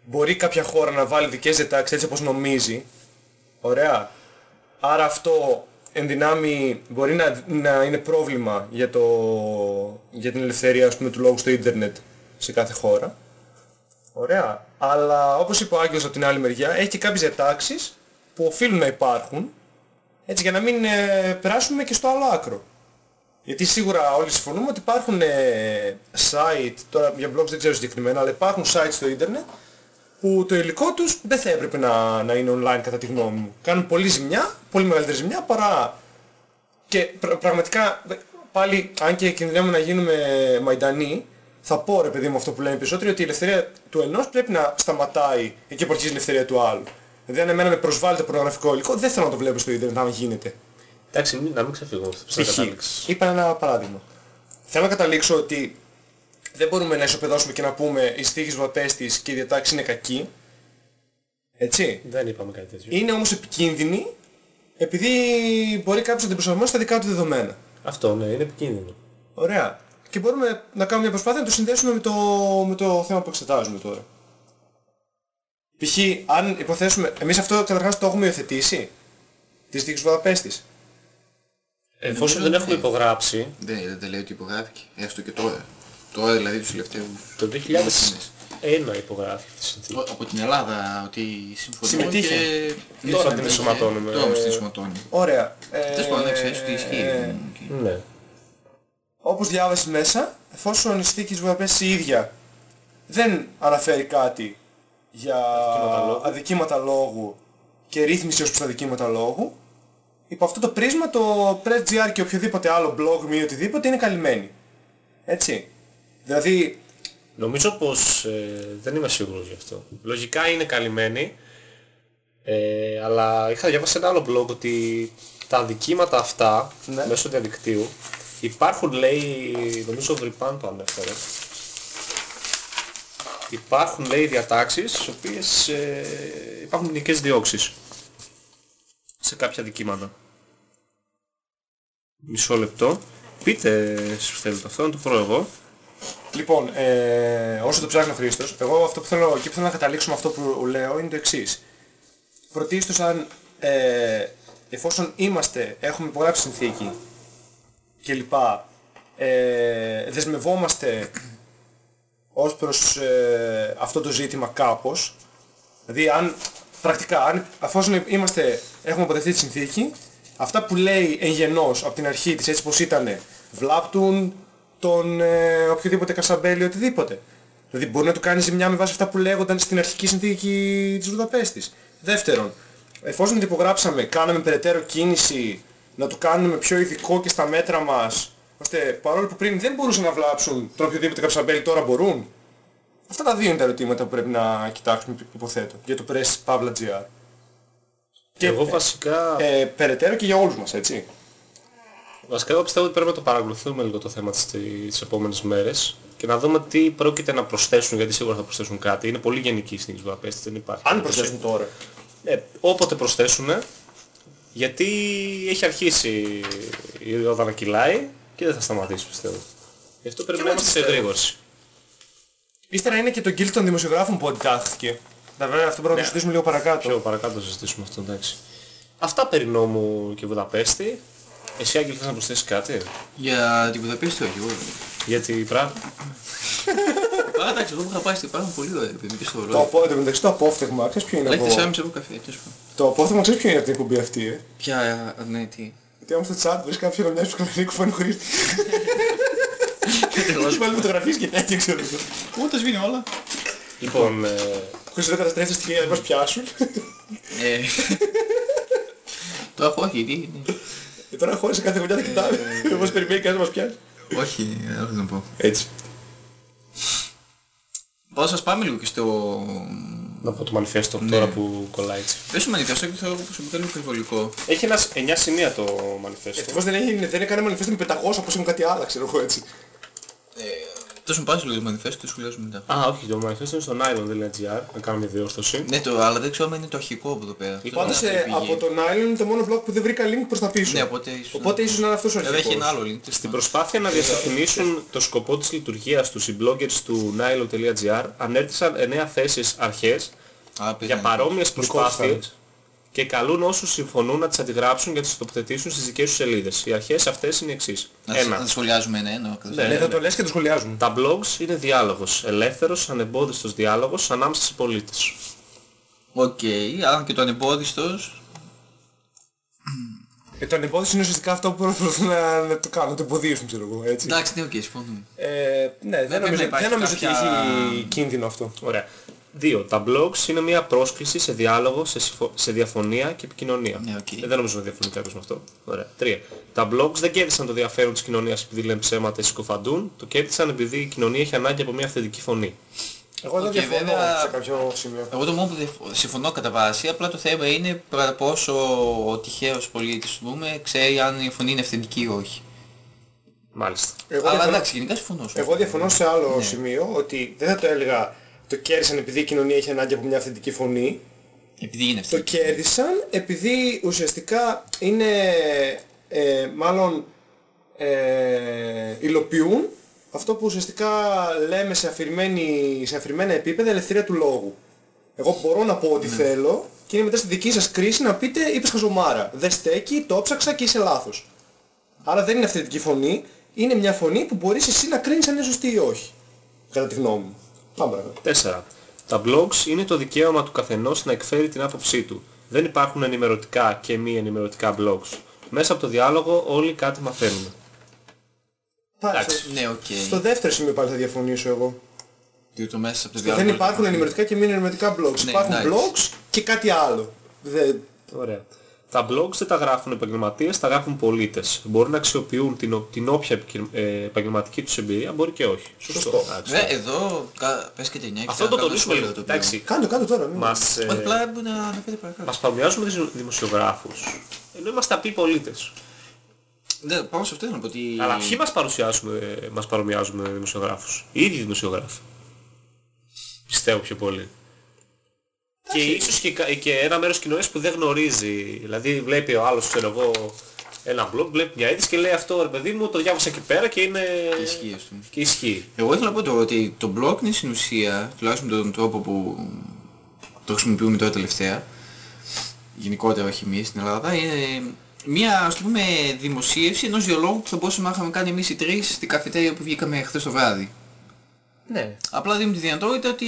μπορεί κάποια χώρα να βάλει δικές διατάξεις έτσι όπως νομίζει. Ωραία. Άρα αυτό εν δυνάμει μπορεί να, να είναι πρόβλημα για, το, για την ελευθερία ας πούμε, του λόγου στο ίντερνετ σε κάθε χώρα. Ωραία. Αλλά όπως είπε ο Άγγελος από την άλλη μεριά, έχει και κάποιες διατάξεις που οφείλουν να υπάρχουν έτσι για να μην ε, περάσουμε και στο άλλο άκρο. Γιατί σίγουρα όλοι συμφωνούμε ότι υπάρχουν ε, site, τώρα για blogs δεν ξέρω συγκεκριμένα, αλλά υπάρχουν site στο ίντερνετ που το υλικό τους δεν θα έπρεπε να, να είναι online κατά τη γνώμη μου. Κάνουν πολύ ζημιά, πολύ μεγαλύτερη ζημιά παρά... Και πρα- πραγματικά πάλι αν και κινδυνεύουμε να γίνουμε μαϊντανοί, θα πω ρε παιδί μου αυτό που λένε οι περισσότεροι ότι η ελευθερία του ενός πρέπει να σταματάει εκεί που αρχίζει η ελευθερία του άλλου. Δηλαδή αν εμένα με προσβάλλει το πορνογραφικό υλικό δεν θέλω να το βλέπω στο ίντερνετ αν γίνεται. Εντάξει, μην- να μην ξεφύγουμε αυτό που Π.χ. κατάληξες. Είπα ένα παράδειγμα. Θέλω να καταλήξω ότι δεν μπορούμε να ισοπεδώσουμε και να πούμε η στίχης Βαπέστης και η διατάξη είναι κακή. Έτσι. Δεν είπαμε κάτι τέτοιο. Είναι όμως επικίνδυνη επειδή μπορεί κάποιος να την προσαρμόσει στα δικά του δεδομένα. Αυτό ναι, είναι επικίνδυνο. Ωραία. Και μπορούμε να κάνουμε μια προσπάθεια να το συνδέσουμε με το, με το θέμα που εξετάζουμε τώρα. Π.χ. αν υποθέσουμε, εμείς αυτό καταρχάς το έχουμε υιοθετήσει, της στίχης Βουδαπέστης. Εφόσον Νομίζω δεν έχουμε ναι. υπογράψει, Δεν, δεν τα λέει ότι υπογράφηκε. Έστω και τώρα. Τώρα δηλαδή τους τελευταίους... το 2001 υπογράφει αυτή η συνθήκη. Από την Ελλάδα ότι συμφωνούν Συμμετείχε. και... Τώρα και- την ενσωματώνουμε. Τώρα μας την ενσωματώνει. Ωραία. Ε, Τέλος πάντων, ξέρεις ότι ισχύει. ε, Ναι. όπως διάβασες μέσα, εφόσον η στίκης της Βουδαπέστης η ίδια δεν αναφέρει κάτι για Αδικήματα λόγου. αδικήματα λόγου και ρύθμιση ως προς τα αδικήματα λόγου, υπό αυτό το πρίσμα το Press.gr και οποιοδήποτε άλλο blog ή οτιδήποτε είναι καλυμμένοι. Έτσι. Δηλαδή, Νομίζω πως ε, δεν είμαι σίγουρος γι' αυτό. Λογικά είναι καλυμμένοι, ε, αλλά είχα διαβάσει ένα άλλο blog ότι τα αδικήματα αυτά Ναι. μέσω διαδικτύου υπάρχουν λέει, νομίζω ο Βρυπάν το ανέφερε, υπάρχουν λέει διατάξεις στις οποίες ε, υπάρχουν ποινικές διώξεις σε κάποια αδικήματα. Μισό λεπτό. Πείτε εσείς που θέλετε αυτό, να το βρω εγώ. Λοιπόν, ε, όσο το ψάχνει ο Χρήστος, εγώ αυτό που θέλω, εκεί που θέλω να καταλήξω με αυτό που λέω είναι το εξής. Πρωτίστως αν, ε, εφόσον είμαστε, έχουμε υπογράψει συνθήκη κλπ. Ε, δεσμευόμαστε ως προς ε, αυτό το ζήτημα κάπως. Δηλαδή αν πρακτικά, αν, αφόσον είμαστε, έχουμε αποδεχτεί τη συνθήκη, αυτά που λέει εν γενός από την αρχή της έτσι πως ήταν βλάπτουν τον ε, οποιοδήποτε κασαμπέλι οτιδήποτε. Δηλαδή μπορεί να του κάνεις ζημιά με βάση αυτά που λέγονταν στην αρχική συνθήκη της Βουδαπέστης. Δεύτερον, εφόσον την υπογράψαμε, κάναμε περαιτέρω κίνηση να του κάνουμε πιο ειδικό και στα μέτρα μας, ώστε παρόλο που πριν δεν μπορούσαν να βλάψουν τον οποιοδήποτε καψαμπέλι, τώρα μπορούν. Αυτά τα δύο είναι τα ερωτήματα που πρέπει να κοιτάξουμε, υποθέτω, για το Press Pavla GR. Και εγώ βασικά... ε, περαιτέρω και για όλους μας, έτσι. Βασικά εγώ πιστεύω ότι πρέπει να το παρακολουθούμε λίγο το θέμα τις, τις επόμενες μέρες και να δούμε τι πρόκειται να προσθέσουν, γιατί σίγουρα θα προσθέσουν κάτι. Είναι πολύ γενική η συνήθως Βουδαπέστης, δεν υπάρχει. Αν περίπτωση. προσθέσουν τώρα. Ε, όποτε προσθέσουν, γιατί έχει αρχίσει η ρόδα να κυλάει και δεν θα σταματήσει πιστεύω. Γι' αυτό πρέπει εγώ να έτσι είμαστε σε πιστεύω. εγρήγορση. Ύστερα είναι και το γκίλ των δημοσιογράφων που αντιτάχθηκε. Να βέβαια αυτό πρέπει να το συζητήσουμε λίγο παρακάτω. Πιο παρακάτω θα συζητήσουμε αυτό, εντάξει. Αυτά περί νόμου και Βουδαπέστη. Εσύ Άγγελ θες να προσθέσεις κάτι; Για την Βουδαπέστη όχι, εγώ. γιατί πράγμα. Α, εντάξει, εγώ που είχα πάει στην υπάρχουν πολύ ωραία, παιδί, και στο Το, ρόλο. απο... εν τω μεταξύ το απόφθεγμα, ξέρεις ποιο είναι Έχει από... 4,5 ευρώ καφέ, τέλος πάντων. Το απόφθεγμα ξέρεις ποιο είναι από την εκπομπή αυτή, ε; Ποια, ναι, τι; Γιατί άμα στο chat βρεις κάποιον να μοιάζει στο κανονικό που φάνει ο Χρήστης. Έχει βάλει φωτογραφίες και τέτοια ξέρω εγώ. Πού τα σβήνει όλα. Λοιπόν, ε, Ο Χρήστος δεν καταστρέφει τα στοιχεία να μας πιάσουν. Ε, Το έχω, όχι, τι είναι. Και τώρα χωρίς κάθε χρονιά θα κοιτάμε. Όπως περιμένει κανένας να μας πιάσει. Όχι, δεν θέλω να πω. Έτσι. Πάω σας πάμε λίγο και στο... να πω το μανιφέστο Ναι. τώρα που κολλάει έτσι. Πες το μανιφέστο και θεωρώ προσωπικά λίγο υπερβολικό. Έχει ένας 9 σημεία το μανιφέστο. Ευτυχώς δεν έγινε, δεν έκανε μανιφέστο με 500 όπως έχουν κάτι άλλα, ξέρω εγώ έτσι. Τόσο μου πας λίγο το μανιφέστο και σχολιάζουμε μετά. Α, όχι, το μανιφέστο είναι στο nylon.gr, να κάνουμε μια διόρθωση. Ναι, το, αλλά δεν ξέρω αν είναι το αρχικό από εδώ πέρα. Αυτό Πάντως είναι ε, αυτή η πηγή. από τον Nylon είναι το μόνο blog που δεν βρήκα link προς τα πίσω. Ναι, οπότε ίσως... Οπότε ίσως να είναι αυτός ο Βέβαια έχει αρχικός. ένα άλλο link. Στην προσπάθεια να διασαφηνίσουν το σκοπό της λειτουργίας τους, οι bloggers του nylon.gr ανέρτησαν 9 θέσεις αρχές Α, πες για να- παρόμοιες Δικό τους προσπάθειες φαίνεται. Και καλούν όσους συμφωνούν να τις αντιγράψουν για να τις τοποθετήσουν στις δικές τους σελίδες. Οι αρχές αυτές είναι οι εξής. Να, τις- Ένα. να τις σχολιάζουμε ένα-ένα. ακριβώς. Ναι. Ναι, θα το λες και το σχολιάζουν. Τα blogs είναι διάλογος, ελεύθερος, ανεμπόδιστος διάλογος ανάμεσα στους πολίτες. Οκ, άρα και το ανεμπόδιστος. Ε, το ανεμπόδιστος είναι ουσιαστικά αυτό που προσπαθούν να, να το κάνουν, να το εμποδίσουν, ξέρω εγώ, έτσι. Εντάξει, ναι, οκ, συμφωνούμε. Ε, ναι, δεν πρέπει νομίζω, να υπάρχει δεν νομίζω κάποια- ότι έχει κίνδυνο αυτό. Ωραία. Δύο. Τα blogs είναι μια πρόσκληση σε διάλογο, σε, συμφω- σε διαφωνία και επικοινωνία. Ναι, οκ. Ε, δεν νομίζω να διαφωνεί κάποιος με αυτό. Ωραία. Τρία. Τα blogs δεν κέρδισαν το ενδιαφέρον της κοινωνίας επειδή λένε ψέματα ή συκοφαντούν. Το κέρδισαν επειδή η κοινωνία έχει ανάγκη από μια αυθεντική φωνή. Εγώ δεν Οκ, διαφωνώ βέβαια- σε κάποιο σημείο. Εγώ το μόνο που δεν- συμφωνώ κατά βάση, απλά το θέμα είναι κατά πόσο ο τυχαίος πολίτης, ας πούμε, ξέρει αν η φωνή είναι αυθεντική ή όχι. Μάλιστα. Εγώ Αλλά διαφωνώ, εντάξει, γενικά συμφωνώ. σου. εγώ διαφωνώ σε άλλο σημείο ότι δεν θα το έλεγα το κέρδισαν επειδή η κοινωνία έχει ανάγκη από μια αυθεντική φωνή. Επειδή είναι Το αυθεντική. κέρδισαν επειδή ουσιαστικά είναι ε, μάλλον ε, υλοποιούν αυτό που ουσιαστικά λέμε σε, αφηρημένη, σε αφηρημένα επίπεδα ελευθερία του λόγου. Εγώ μπορώ να πω ό,τι θέλω και είναι μετά στη δική σας κρίση να πείτε είπες χαζομάρα. Δεν στέκει, το ψάξα και είσαι λάθος. Άρα δεν είναι αυθεντική φωνή, είναι μια φωνή που μπορείς εσύ να κρίνεις αν είναι σωστή ή όχι. Κατά τη γνώμη μου. Πάμε παρακάτω. 4. Τα blogs είναι το δικαίωμα του καθενός να εκφέρει την άποψή του. Δεν υπάρχουν ενημερωτικά και μη ενημερωτικά blogs. Μέσα από το διάλογο όλοι κάτι μαθαίνουμε. Πάλι Εντάξει. στο- Ναι, οκ. Στο δεύτερο σημείο πάλι θα διαφωνήσω εγώ. Διότι το μέσα από το Δεν διάλογο... υπάρχουν ενημερωτικά και μη ενημερωτικά blogs. Ναι, υπάρχουν εντάξει. blogs και κάτι άλλο. Δεν... Ωραία. Τα blogs δεν τα γράφουν επαγγελματίες, τα γράφουν πολίτες. Μπορούν να αξιοποιούν την, ο- την όποια επικοι- ε, επαγγελματική τους εμπειρία, μπορεί και όχι. Σωστό. Εντάξει. Δε, εδώ, κα- πες και ταινιά και Αυτό θα το κάνω τονίσουμε σχόλιο λίγο. το οποίο- Εντάξει, Κάντο, κάντο τώρα. Μην... μας, ε, Όχι, απλά μπορεί να αναφέρει παρακάτω. μας παρομοιάζουμε με τους δημοσιογράφους. Ενώ είμαστε απλοί πολίτες. Ναι, πάω σε αυτό να πω ότι... Αλλά ποιοι μας, παρουσιάζουμε, μας παρομοιάζουμε με δημοσιογράφους; Οι ίδιοι δημοσιογράφοι. Πιστεύω πιο πολύ. Και ίσως και, κα- και ένα μέρος κοινωνίας που δεν γνωρίζει. Δηλαδή βλέπει ο άλλος, ξέρω εγώ, ένα blog, βλέπει μια είδηση και λέει αυτό ρε παιδί μου, το διάβασα εκεί πέρα και είναι... Ισχύει, ας πούμε. Και ισχύει. Εγώ ήθελα να πω τώρα ότι το blog είναι στην ουσία, τουλάχιστον με τον τρόπο που το χρησιμοποιούμε τώρα τελευταία, γενικότερα όχι εμείς στην Ελλάδα, είναι μια ας το πούμε δημοσίευση ενός διαλόγου που θα μπορούσαμε να είχαμε κάνει εμείς οι τρεις στην καφετέρια που βγήκαμε χθες το βράδυ. Ναι. Απλά δίνουμε τη δυνατότητα ότι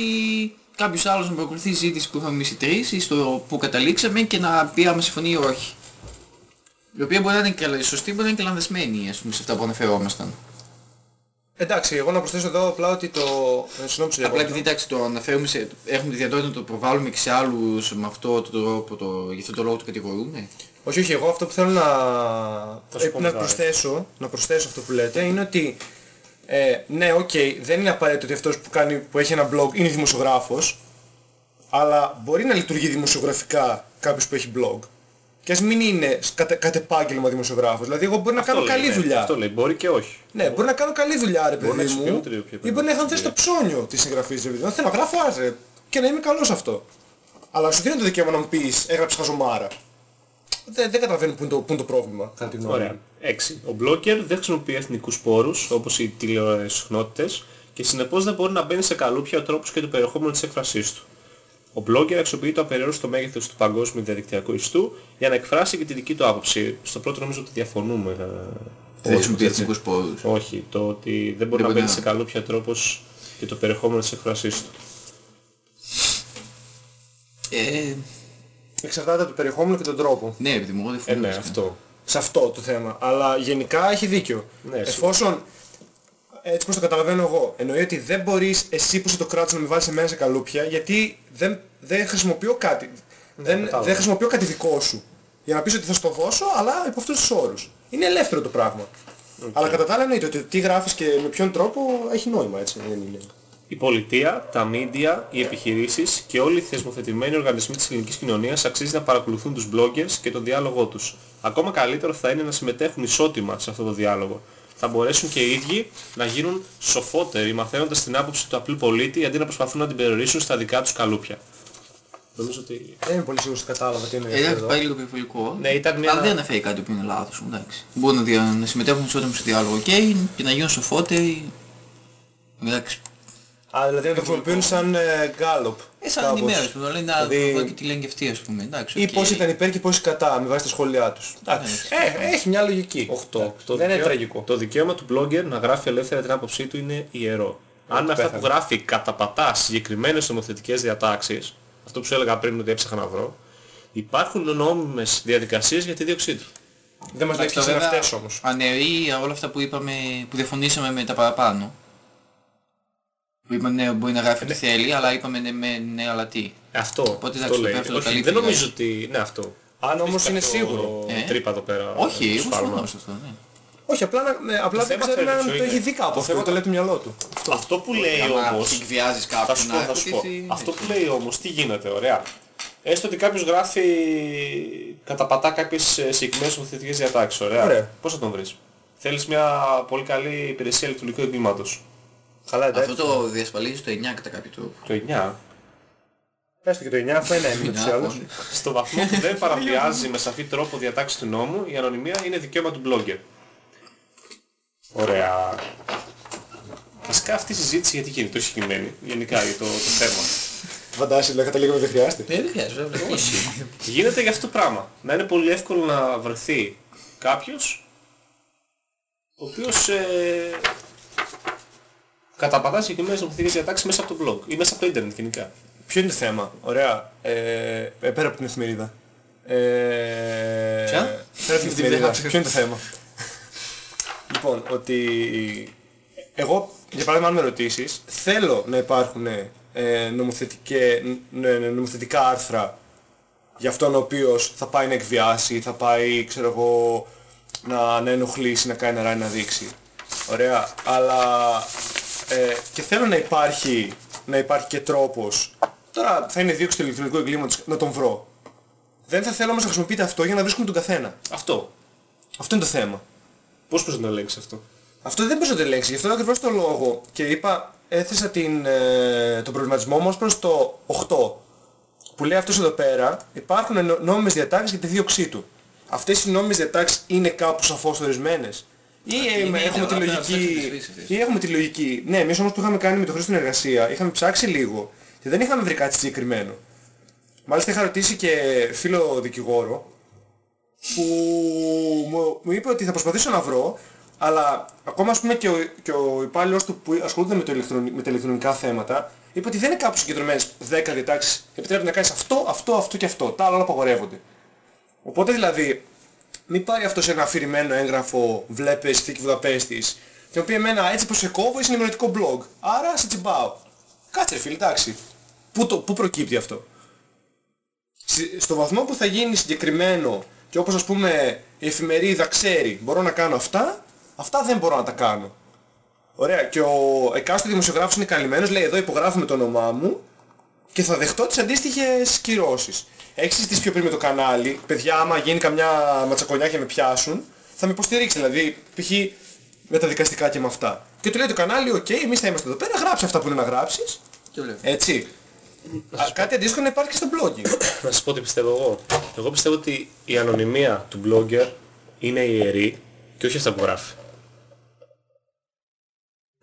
κάποιος άλλος να παρακολουθεί ζήτηση που είχαμε εμείς οι τρεις ή στο που καταλήξαμε και να πει άμα συμφωνεί ή όχι. Η οποία μπορεί να είναι και σωστή, μπορεί να είναι και λανδεσμένη ας πούμε σε αυτά που αναφερόμασταν. Εντάξει, εγώ να προσθέσω εδώ απλά ότι το... Ε, συγγνώμη, σε Απλά διακόπτω. επειδή εντάξει το αναφέρουμε σε, έχουμε τη δυνατότητα να το προβάλλουμε και σε άλλους με αυτό το τρόπο, το, γι' αυτό το λόγο το κατηγορούμε. Όχι, όχι, εγώ αυτό που θέλω να, Θα σου ε, πω να, μετά, προσθέσω, να προσθέσω αυτό που λέτε είναι ότι ε, ναι, οκ, δεν είναι απαραίτητο ότι αυτός που, κάνει, που έχει ένα blog είναι δημοσιογράφος αλλά μπορεί να λειτουργεί δημοσιογραφικά κάποιος που έχει blog και ας μην είναι κατ, κατ' επάγγελμα δημοσιογράφος. Δηλαδή εγώ μπορεί να Αυτό κάνω λέει, καλή ναι, δουλειά. Αυτό λέει, μπορεί και όχι. Ναι, μπορεί να κάνω καλή δουλειά ρε Μπορεί να παιδί χρησιμοποιώ μου τρία πιο ή μπορεί να είχαν θέσει το ψώνιο της συγγραφής ρε παιδί μου. Θέλω να γράφω άρθρα και να είμαι καλός σε αυτό. Αλλά σου δίνω το δικαίωμα να μου πεις έγραψε χαζομάρα. Δεν, δεν καταλαβαίνω πού είναι το, πού είναι το πρόβλημα. Κατά τη γνώμη Ωραία. μου. 6. Ο blogger δεν χρησιμοποιεί εθνικούς πόρους όπως οι τηλεορισχνότητες και συνεπώς δεν μπορεί να μπαίνει σε καλούπια ο τρόπος και το περιεχόμενο της έκφρασής του. Ο blogger αξιοποιεί το απεριόριστο μέγεθος του παγκόσμιου διαδικτυακού ιστού για να εκφράσει και τη δική του άποψη. Στο πρώτο νομίζω ότι διαφωνούμε. ε, Δεν χρησιμοποιεί έτσι. εθνικούς πόρους. Όχι, το ότι δεν μπορεί Δεν να μπορεί μπαίνει να- σε καλούπια τρόπος και το περιεχόμενο της έκφρασής του. Ε, Εξαρτάται από το περιεχόμενο και τον τρόπο. ναι, επειδή μου εγώ δεν Ε, ναι, φωνάζω. αυτό. Σε αυτό το θέμα. Αλλά γενικά έχει δίκιο. Ναι, Εφόσον, έτσι πως το καταλαβαίνω εγώ, εννοεί ότι δεν μπορείς εσύ που είσαι το κράτος να με βάλεις εμένα σε καλούπια γιατί δεν, δεν χρησιμοποιώ κάτι. δεν, κατάλαβα. δεν χρησιμοποιώ κάτι δικό σου. Για να πεις ότι θα στο δώσω, αλλά υπό αυτούς τους όρους. Είναι ελεύθερο το πράγμα. Αλλά κατά τα άλλα εννοείται ότι τι γράφεις και με ποιον τρόπο έχει νόημα, έτσι. Δεν είναι. Η πολιτεία, τα μίντια, οι επιχειρήσεις και όλοι οι θεσμοθετημένοι οργανισμοί της ελληνικής κοινωνίας αξίζει να παρακολουθούν τους bloggers και τον διάλογό τους. Ακόμα καλύτερο θα είναι να συμμετέχουν ισότιμα σε αυτό το διάλογο. Θα μπορέσουν και οι ίδιοι να γίνουν σοφότεροι μαθαίνοντας την άποψη του απλού πολίτη αντί να προσπαθούν να την περιορίσουν στα δικά τους καλούπια. Νομίζω ότι... Δεν είμαι πολύ σίγουρος ότι κατάλαβα τι εννοείς Ε, αυτό εντάξει, εδώ. πάει λίγο υπερβολικό. Ναι, ήταν μια... Αλλά δεν αναφέρει κάτι που είναι λάθος, εντάξει. Μπορούν να, δια... να συμμετέχουν ισότιμα στο διάλογο και, και να γίνουν σοφότεροι. Εντάξει. Α, δηλαδή να το χρησιμοποιούν σαν ε, γκάλοπ. Ε, σαν κάπως. ενημέρωση που το λένε να Δηλαδή- δω και τι λένε και αυτοί ας πούμε. Εντάξει, Ή οκ. πώς ήταν υπέρ και πώς κατά με βάση τα σχόλιά τους. Εντάξει. Ε, έχει μια λογική. 8. Το Δεν είναι δικαίω- τραγικό. Το δικαίωμα του blogger να γράφει ελεύθερα την άποψή του είναι ιερό. Αν με αυτά πέθανε. που γράφει καταπατά συγκεκριμένες νομοθετικές διατάξεις, αυτό που σου έλεγα πριν ότι έψαχνα να βρω, υπάρχουν νόμιμες διαδικασίες για τη δίωξή του. Δεν μας λέει Εντάξει, ποιες τώρα είναι βέβαια αυτές όμως. Αναιρεί όλα αυτά που είπαμε, που διαφωνήσαμε με τα παραπάνω. Που είπαμε ναι, μπορεί να γράφει ό,τι θέλει, αλλά είπαμε ναι, με, ναι, αλλά τι. Αυτό, Οπότε, αυτό εντάξει, λέει. το πέφτει το Όχι, καλύπτει, δεν νομίζω δηλαδή. ότι... Ναι, αυτό. Αν όμως είναι Υπάρχει σίγουρο. το Ε. τρύπα εδώ πέρα. Όχι, το εγώ σφάλμα. συμφωνώ σε αυτό, ναι. Όχι, απλά, να- ναι, απλά δεν θέμα ξέρουμε ξέρει αν ποιο το είναι. έχει δει κάπου Το αυτό, θέμα- το λέει το μυαλό του. Αυτό που λέει Άμα όμως... εκβιάζεις Θα κάποιον σου να πω, θα σου πω. ακολουθήσει, Αυτό ναι. που λέει όμως, τι γίνεται, ωραία. Έστω ότι κάποιος γράφει, καταπατά κάποιες ε, συγκεκριμένες νομοθετικές διατάξεις, ωραία. Ωραία. Πώς θα τον βρεις; Θέλεις μια πολύ καλή υπηρεσία λειτουργικού εγκλήματος. Καλά, εντάξει. Αυτό το διασφαλίζεις το 9 κατά κάποιο τρόπο. Το 9. Πες το και το 9, αυτό είναι έμεινε τους Να, άλλους. λοιπόν. Στο βαθμό που δεν παραβιάζει με σαφή τρόπο διατάξεις του νόμου, η ανωνυμία είναι δικαίωμα του blogger. Ωραία. Βασικά αυτή η συζήτηση γιατί γίνεται τόσο συγκεκριμένη, γενικά για το, το θέμα. Φαντάζεσαι, λέει, καταλήγαμε δεν χρειάζεται. Ναι, δεν χρειάζεται, βέβαια. Όχι. Γίνεται για αυτό το πράγμα. Να είναι πολύ εύκολο να βρεθεί κάποιος ο οποίος ε, καταπατά συγκεκριμένες νομοθετικές διατάξεις μέσα από το blog ή μέσα από το ίντερνετ γενικά. Ποιο είναι το θέμα, ωραία, ε, ε, πέρα από την εφημερίδα. Ε, Ποια; Πέρα από την εφημερίδα, ποιο είναι το θέμα; λοιπόν, ότι εγώ, για παράδειγμα, αν με ρωτήσεις, θέλω να υπάρχουν ε, νομοθετικέ, ναι, ναι, νομοθετικά άρθρα για αυτόν ο οποίος θα πάει να εκβιάσει, θα πάει, ξέρω εγώ, να, να ενοχλήσει, να κάνει να ράει, να δείξει. Ωραία, αλλά ε, και θέλω να υπάρχει, να υπάρχει και τρόπος, τώρα θα είναι δίωξη του ηλεκτρονικού εγκλήματος, να τον βρω. Δεν θα θέλω όμως να χρησιμοποιείτε αυτό για να βρίσκουμε τον καθένα. Αυτό. Αυτό είναι το θέμα. Πώς μπορείς να το ελέγξεις αυτό; Αυτό δεν μπορείς να το ελέγξεις, γι' αυτό ακριβώς το λόγο και είπα, έθεσα την, ε, τον προβληματισμό μου ως προς το 8 που λέει αυτός εδώ πέρα υπάρχουν νο- νόμιμες διατάξεις για τη δίωξή του. Αυτές οι νόμιμες διατάξεις είναι κάπου σαφώς ορισμένες. Ή ε, είναι, έχουμε τη απλά να λογική, ψάξουμε τις λύσεις. ή έχουμε τη λογική. Ναι, εμείς όμως που είχαμε κάνει με το Χρήστο την εργασία, είχαμε ψάξει λίγο και δεν είχαμε βρει κάτι συγκεκριμένο. Μάλιστα είχα ρωτήσει και φίλο δικηγόρο που μου, μου είπε ότι θα προσπαθήσω να βρω, αλλά ακόμα ας πούμε και ο, και ο υπάλληλος του που ασχολούνται με, το ηλεκτρονι- με τα ηλεκτρονικά θέματα, είπε ότι δεν είναι κάπου συγκεντρωμένες 10 διατάξεις, επιτρέπει να κάνεις αυτό, αυτό, αυτό και αυτό, τα άλλα όλα απαγορεύονται. Οπότε δηλαδή, μην πάρει αυτός σε ένα αφηρημένο έγγραφο, βλέπεις θήκη Βουδαπέστης, και μου πει εμένα έτσι πως σε κόβω είσαι ενημερωτικό blog, άρα σε τσιμπάω. Κάτσε ρε φίλε, εντάξει. Πού, το, πού προκύπτει αυτό; Στη- στο βαθμό που θα γίνει συγκεκριμένο και όπως ας πούμε η εφημερίδα ξέρει μπορώ να κάνω αυτά, αυτά δεν μπορώ να τα κάνω. Ωραία. Και ο εκάστοτε δημοσιογράφος είναι καλυμμένος, λέει εδώ υπογράφουμε το όνομά μου και θα δεχτώ τις αντίστοιχες κυρώσεις. Έχεις συζητήσει πιο πριν με το κανάλι, παιδιά άμα γίνει καμιά ματσακονιά και με πιάσουν, θα με υποστηρίξει, δηλαδή π.χ. με τα δικαστικά και με αυτά. Και του λέει το κανάλι, οκ, εμείς θα είμαστε εδώ πέρα, γράψε αυτά που είναι να γράψεις, Και βλέπω. έτσι. Α, κάτι αντίστοιχο να υπάρχει και στο blogging. Να σας πω τι πιστεύω εγώ. Εγώ πιστεύω ότι η ανωνυμία του blogger είναι ιερή και όχι αυτά που γράφει.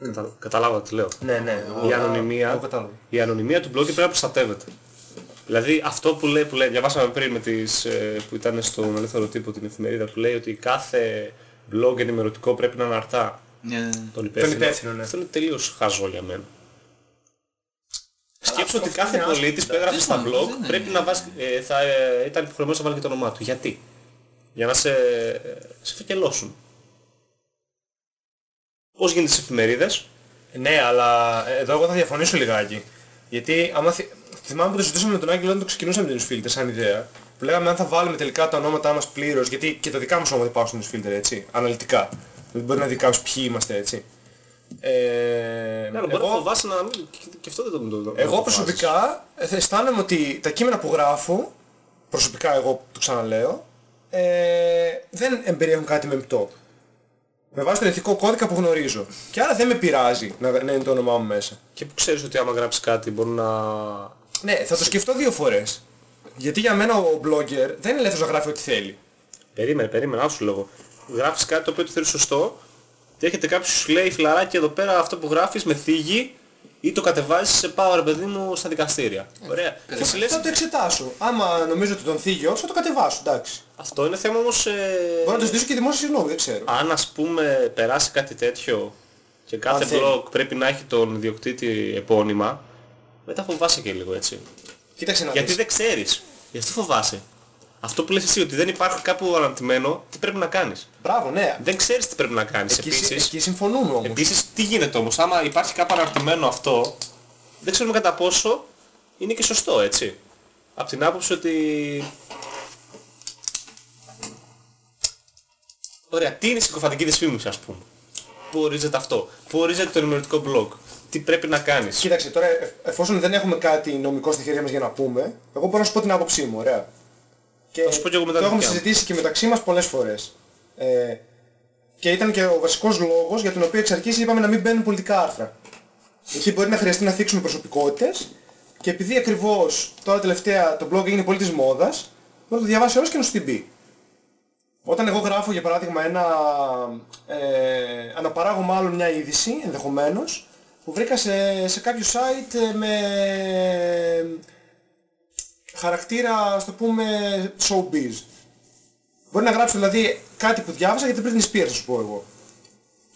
Κατα... Καταλάβατε τι λέω. ναι, ναι. Η ανωνυμία, Εγώ κατάλαβα. η ανωνυμία του blogger πρέπει να προστατεύεται. Δηλαδή αυτό που λέει, που λέει διαβάσαμε πριν με τις, ε, που ήταν στον ελεύθερο τύπο την εφημερίδα που λέει ότι κάθε blog ενημερωτικό πρέπει να αναρτά Ναι, ναι, ναι. τον υπεύθυνο. υπεύθυνο, ναι. Αυτό είναι τελείως χαζό για μένα. Σκέψου ότι αυτό κάθε είναι πολίτης που Δεν έγραφε στα είναι, blog δεν είναι. πρέπει να βάζει, ε, θα ε, ήταν υποχρεωμένος να βάλει και το όνομά του. Γιατί; Για να σε, ε, σε φεκελώσουν. Πώς γίνεται στις εφημερίδες; Ναι, αλλά εδώ εγώ θα διαφωνήσω λιγάκι. Γιατί άμα θυ... θυμάμαι που το συζητούσαμε με τον Άγγελο όταν το ξεκινούσαμε την newsfilter σαν ιδέα. Που λέγαμε αν θα βάλουμε τελικά τα ονόματά μας πλήρως, γιατί και τα δικά μας ονόματα υπάρχουν στο newsfilter, έτσι, αναλυτικά. Δεν μπορεί να δει κάποιος ποιοι είμαστε, έτσι. Ε, Ναι, αλλά μπορεί να εγώ, φοβάσαι να μην... Και, και αυτό δεν το, το, το εγώ το προσωπικά ε, θα αισθάνομαι ότι τα κείμενα που γράφω, προσωπικά εγώ το ξαναλέω, ε, δεν εμπεριέχουν κάτι μεμπτό. Με βάση τον ηθικό κώδικα που γνωρίζω. Και άρα δεν με πειράζει να, να είναι το όνομά μου μέσα. Και που ξέρεις ότι άμα γράψεις κάτι μπορεί να... Ναι, θα το σκεφτώ δύο φορές. Γιατί για μένα ο blogger δεν είναι ελεύθερος να γράφει ό,τι θέλει. Περίμενε, περίμενε, άκου σου λόγο. Γράφεις κάτι το οποίο το θεωρείς σωστό και έρχεται κάποιος σου λέει φιλαράκι εδώ πέρα αυτό που γράφεις με θίγει ή το κατεβάζεις σε power παιδί μου στα δικαστήρια. Ωραία. Και εσύ λες, Θα το εξετάσω. Άμα νομίζω ότι τον θίγει όψο, θα το κατεβάσω, εντάξει. αυτό είναι θέμα όμως... ε, Μπορώ να το ζητήσω και δημόσια συγγνώμη, δεν ξέρω. αν ας πούμε περάσει κάτι τέτοιο και κάθε Αν θέλει. blog πρέπει να έχει τον ιδιοκτήτη επώνυμα, μετά φοβάσαι και λίγο έτσι. Κοίταξε να Γιατί δεις. δεν ξέρεις. Γι' αυτό φοβάσαι. Αυτό που λες εσύ ότι δεν υπάρχει κάπου αναρτημένο, τι πρέπει να κάνεις; Μπράβο, ναι. Δεν ξέρεις τι πρέπει να κάνεις. Εκεί, Επίσης, εκεί συμφωνούμε όμως. επίσης, τι γίνεται όμως. Άμα υπάρχει κάπου αναρτημένο αυτό, δεν ξέρουμε κατά πόσο είναι και σωστό, έτσι. Απ' την άποψη ότι... Ωραία, τι είναι η συκοφαντική δυσφήμιση ας πούμε; Πού ορίζεται αυτό; Πού ορίζεται το ενημερωτικό blog; Τι πρέπει να κάνεις. Κοίταξε, τώρα ε- εφόσον δεν έχουμε κάτι νομικό στη χέρια μας για να πούμε, εγώ μπορώ να σου πω την άποψή μου, ωραία. Και Θα σου πω και εγώ μετά το τη έχουμε δικιά μου. συζητήσει και μεταξύ μας πολλές φορές. Ε, και ήταν και ο βασικός λόγος για τον οποίο εξ αρχής είπαμε να μην μπαίνουν πολιτικά άρθρα. Γιατί μπορεί να χρειαστεί να θίξουμε προσωπικότητες και επειδή ακριβώς τώρα τελευταία το blog έγινε πολύ της μόδας, μπορεί να το διαβάσει όλος και να σου την πει. Όταν εγώ γράφω για παράδειγμα ένα, ε, αναπαράγω μάλλον μια είδηση ενδεχομένως που βρήκα σε, σε κάποιο site ε, με χαρακτήρα, ας το πούμε, showbiz. Μπορεί να γράψω δηλαδή κάτι που διάβασα για την Britney Spears, θα σου πω εγώ.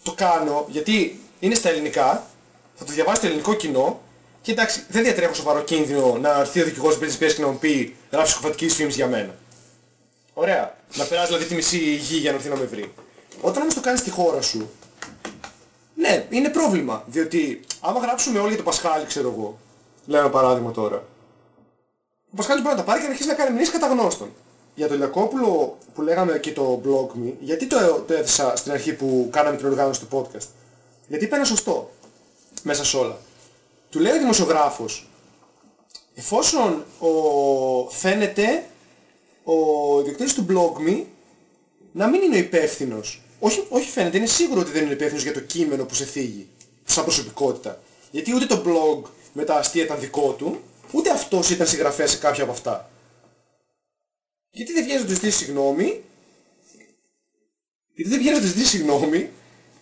Το κάνω γιατί είναι στα ελληνικά, θα το διαβάσει το ελληνικό κοινό και εντάξει, δεν διατρέχω σοβαρό κίνδυνο να έρθει ο δικηγόρος της Britney Spears και να μου πει γράψεις κοφατική φήμης για μένα. Ωραία. Να περάσει δηλαδή τη μισή γη για να έρθει να με βρει. Όταν όμως το κάνεις στη χώρα σου, ναι, είναι πρόβλημα. Διότι άμα γράψουμε όλοι για το Πασχάλη, ξέρω εγώ, λέω ένα παράδειγμα τώρα, ο Πασχάλης μπορεί να τα πάρει και να αρχίσει να κάνει μηνύσεις κατά γνώστων. Για τον Λιακόπουλο που λέγαμε και το blog me, γιατί το, το έθεσα στην αρχή που κάναμε την οργάνωση του podcast; Γιατί είπε ένα σωστό μέσα σε όλα. Του λέει ο δημοσιογράφος, εφόσον ο, φαίνεται ο ιδιοκτήτης του blog me να μην είναι ο υπεύθυνος. Όχι, όχι φαίνεται, είναι σίγουρο ότι δεν είναι υπεύθυνος για το κείμενο που σε θίγει, σαν προσωπικότητα. Γιατί ούτε το blog με τα αστεία ήταν δικό του, ούτε αυτός ήταν συγγραφέας σε κάποια από αυτά. Γιατί δεν βγαίνεις να του ζητήσεις συγγνώμη, γιατί δεν βγαίνεις να του ζητήσεις συγγνώμη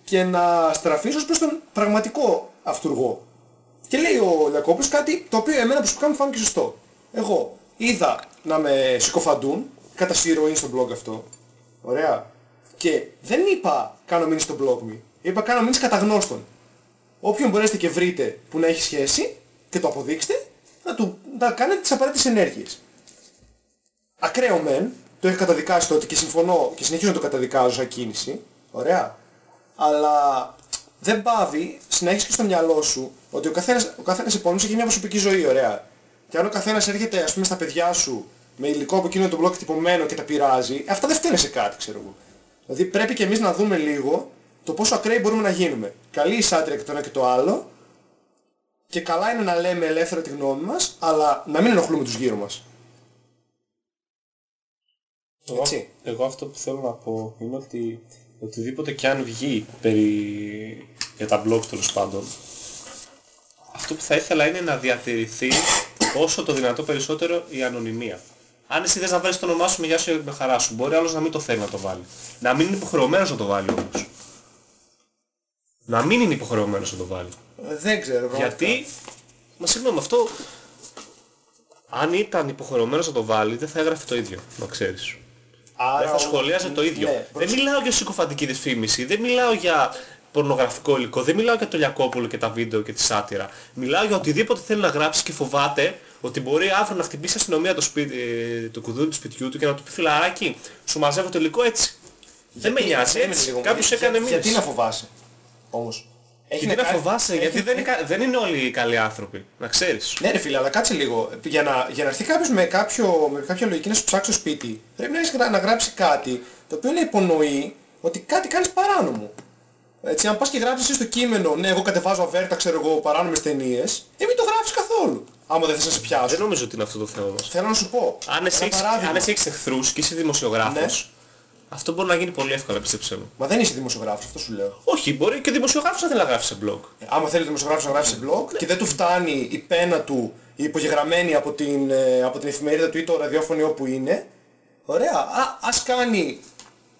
και να στραφείς ως προς τον πραγματικό αυτούργο. Και λέει ο Λιακόπουλος κάτι το οποίο εμένα προσωπικά μου φάνηκε σωστό. Εγώ είδα να με συκοφαντούν κατά συρροή στο blog αυτό. Ωραία. Και δεν είπα κάνω μήνυση στο blog μου. Είπα κάνω μήνυση κατά γνώστων. Όποιον μπορέσετε και βρείτε που να έχει σχέση και το αποδείξτε, να του να κάνετε τις απαραίτητες ενέργειες. Ακραίο μεν, το έχει καταδικάσει τότε και συμφωνώ και συνεχίζω να το καταδικάζω σαν κίνηση. Ωραία. Αλλά δεν πάβει να έχεις και στο μυαλό σου ότι ο καθένας, ο καθένας επόμενος έχει μια προσωπική ζωή, ωραία. Και αν ο καθένας έρχεται ας πούμε στα παιδιά σου με υλικό από εκείνο το blog τυπωμένο και τα πειράζει, αυτά δεν φταίνε σε κάτι, ξέρω εγώ. Δηλαδή πρέπει και εμείς να δούμε λίγο το πόσο ακραίοι μπορούμε να γίνουμε. Καλή η σάτια και το ένα και το άλλο και καλά είναι να λέμε ελεύθερα τη γνώμη μας, αλλά να μην ενοχλούμε τους γύρω μας. Εγώ, Έτσι. εγώ αυτό που θέλω να πω είναι ότι οτιδήποτε και αν βγει περί... για τα blogs τέλος πάντων, αυτό που θα ήθελα είναι να διατηρηθεί όσο το δυνατό περισσότερο η ανωνυμία. Αν εσύ θες να βάλεις το όνομά σου με γεια σου ή με χαρά σου, μπορεί άλλος να μην το θέλει να το βάλει. Να μην είναι υποχρεωμένος να το βάλει όμως. Να μην είναι υποχρεωμένος να το βάλει. Ε, Δεν ξέρω. πραγματικά. Γιατί, μα συγγνώμη, αυτό αν ήταν υποχρεωμένος να το βάλει δεν θα έγραφε το ίδιο, να ξέρεις. Άρα, δεν θα ο- σχολίαζε το ίδιο. Ναι, δεν μιλάω για συκοφαντική δυσφήμιση, δεν μιλάω για πορνογραφικό υλικό, δεν μιλάω για το Λιακόπουλο και τα βίντεο και τη σάτυρα. Μιλάω για οτιδήποτε θέλει να γράψει και φοβάται ότι μπορεί αύριο να χτυπήσει η αστυνομία το, σπίτι, ε, το κουδούνι του σπιτιού του και να του πει φιλαράκι, σου μαζεύω το υλικό έτσι. δεν με νοιάζει Περίμενε έτσι. λίγο, Κάποιος για- έκανε για- Γιατί μήνυση. να φοβάσαι όμως; Έχει Γιατί να κάνει- φοβάσαι, έχει- γιατί δεν είναι, κα- δεν είναι όλοι οι καλοί άνθρωποι, να ξέρεις. Ναι ρε φίλε, αλλά κάτσε λίγο. Για να, για να έρθει κάποιος με, κάποιο, με κάποια λογική να σου ψάξει το σπίτι, πρέπει να, έχεις, γρα- να γράψει κάτι το οποίο να υπονοεί ότι κάτι κάνεις παράνομο. Έτσι, αν πας και γράψεις εσύ στο κείμενο, ναι, εγώ κατεβάζω αβέρτα, ξέρω εγώ, παράνομες ταινίες, ε, μην το γράφεις καθόλου. Άμα δεν θες να σε πιάσω. Δεν νομίζω ότι είναι αυτό το θέμα μας. Θέλω να σου πω. Αν εσύ, ένα έχεις, παράδειγμα. αν εσύ έχεις εχθρούς και είσαι δημοσιογράφος, αυτό μπορεί να γίνει πολύ εύκολα, πίστεψέ μου. Μα δεν είσαι δημοσιογράφος, αυτό σου λέω. Όχι, μπορεί και δημοσιογράφος να θέλει να γράφει σε blog. Ε, Άμα θέλει ο δημοσιογράφος να γράψει σε blog και δεν του φτάνει η πένα του η υπογεγραμμένη από την, ε, από την εφημερίδα του ή το ραδιόφωνο ή όπου είναι, ωραία, α, ας κάνει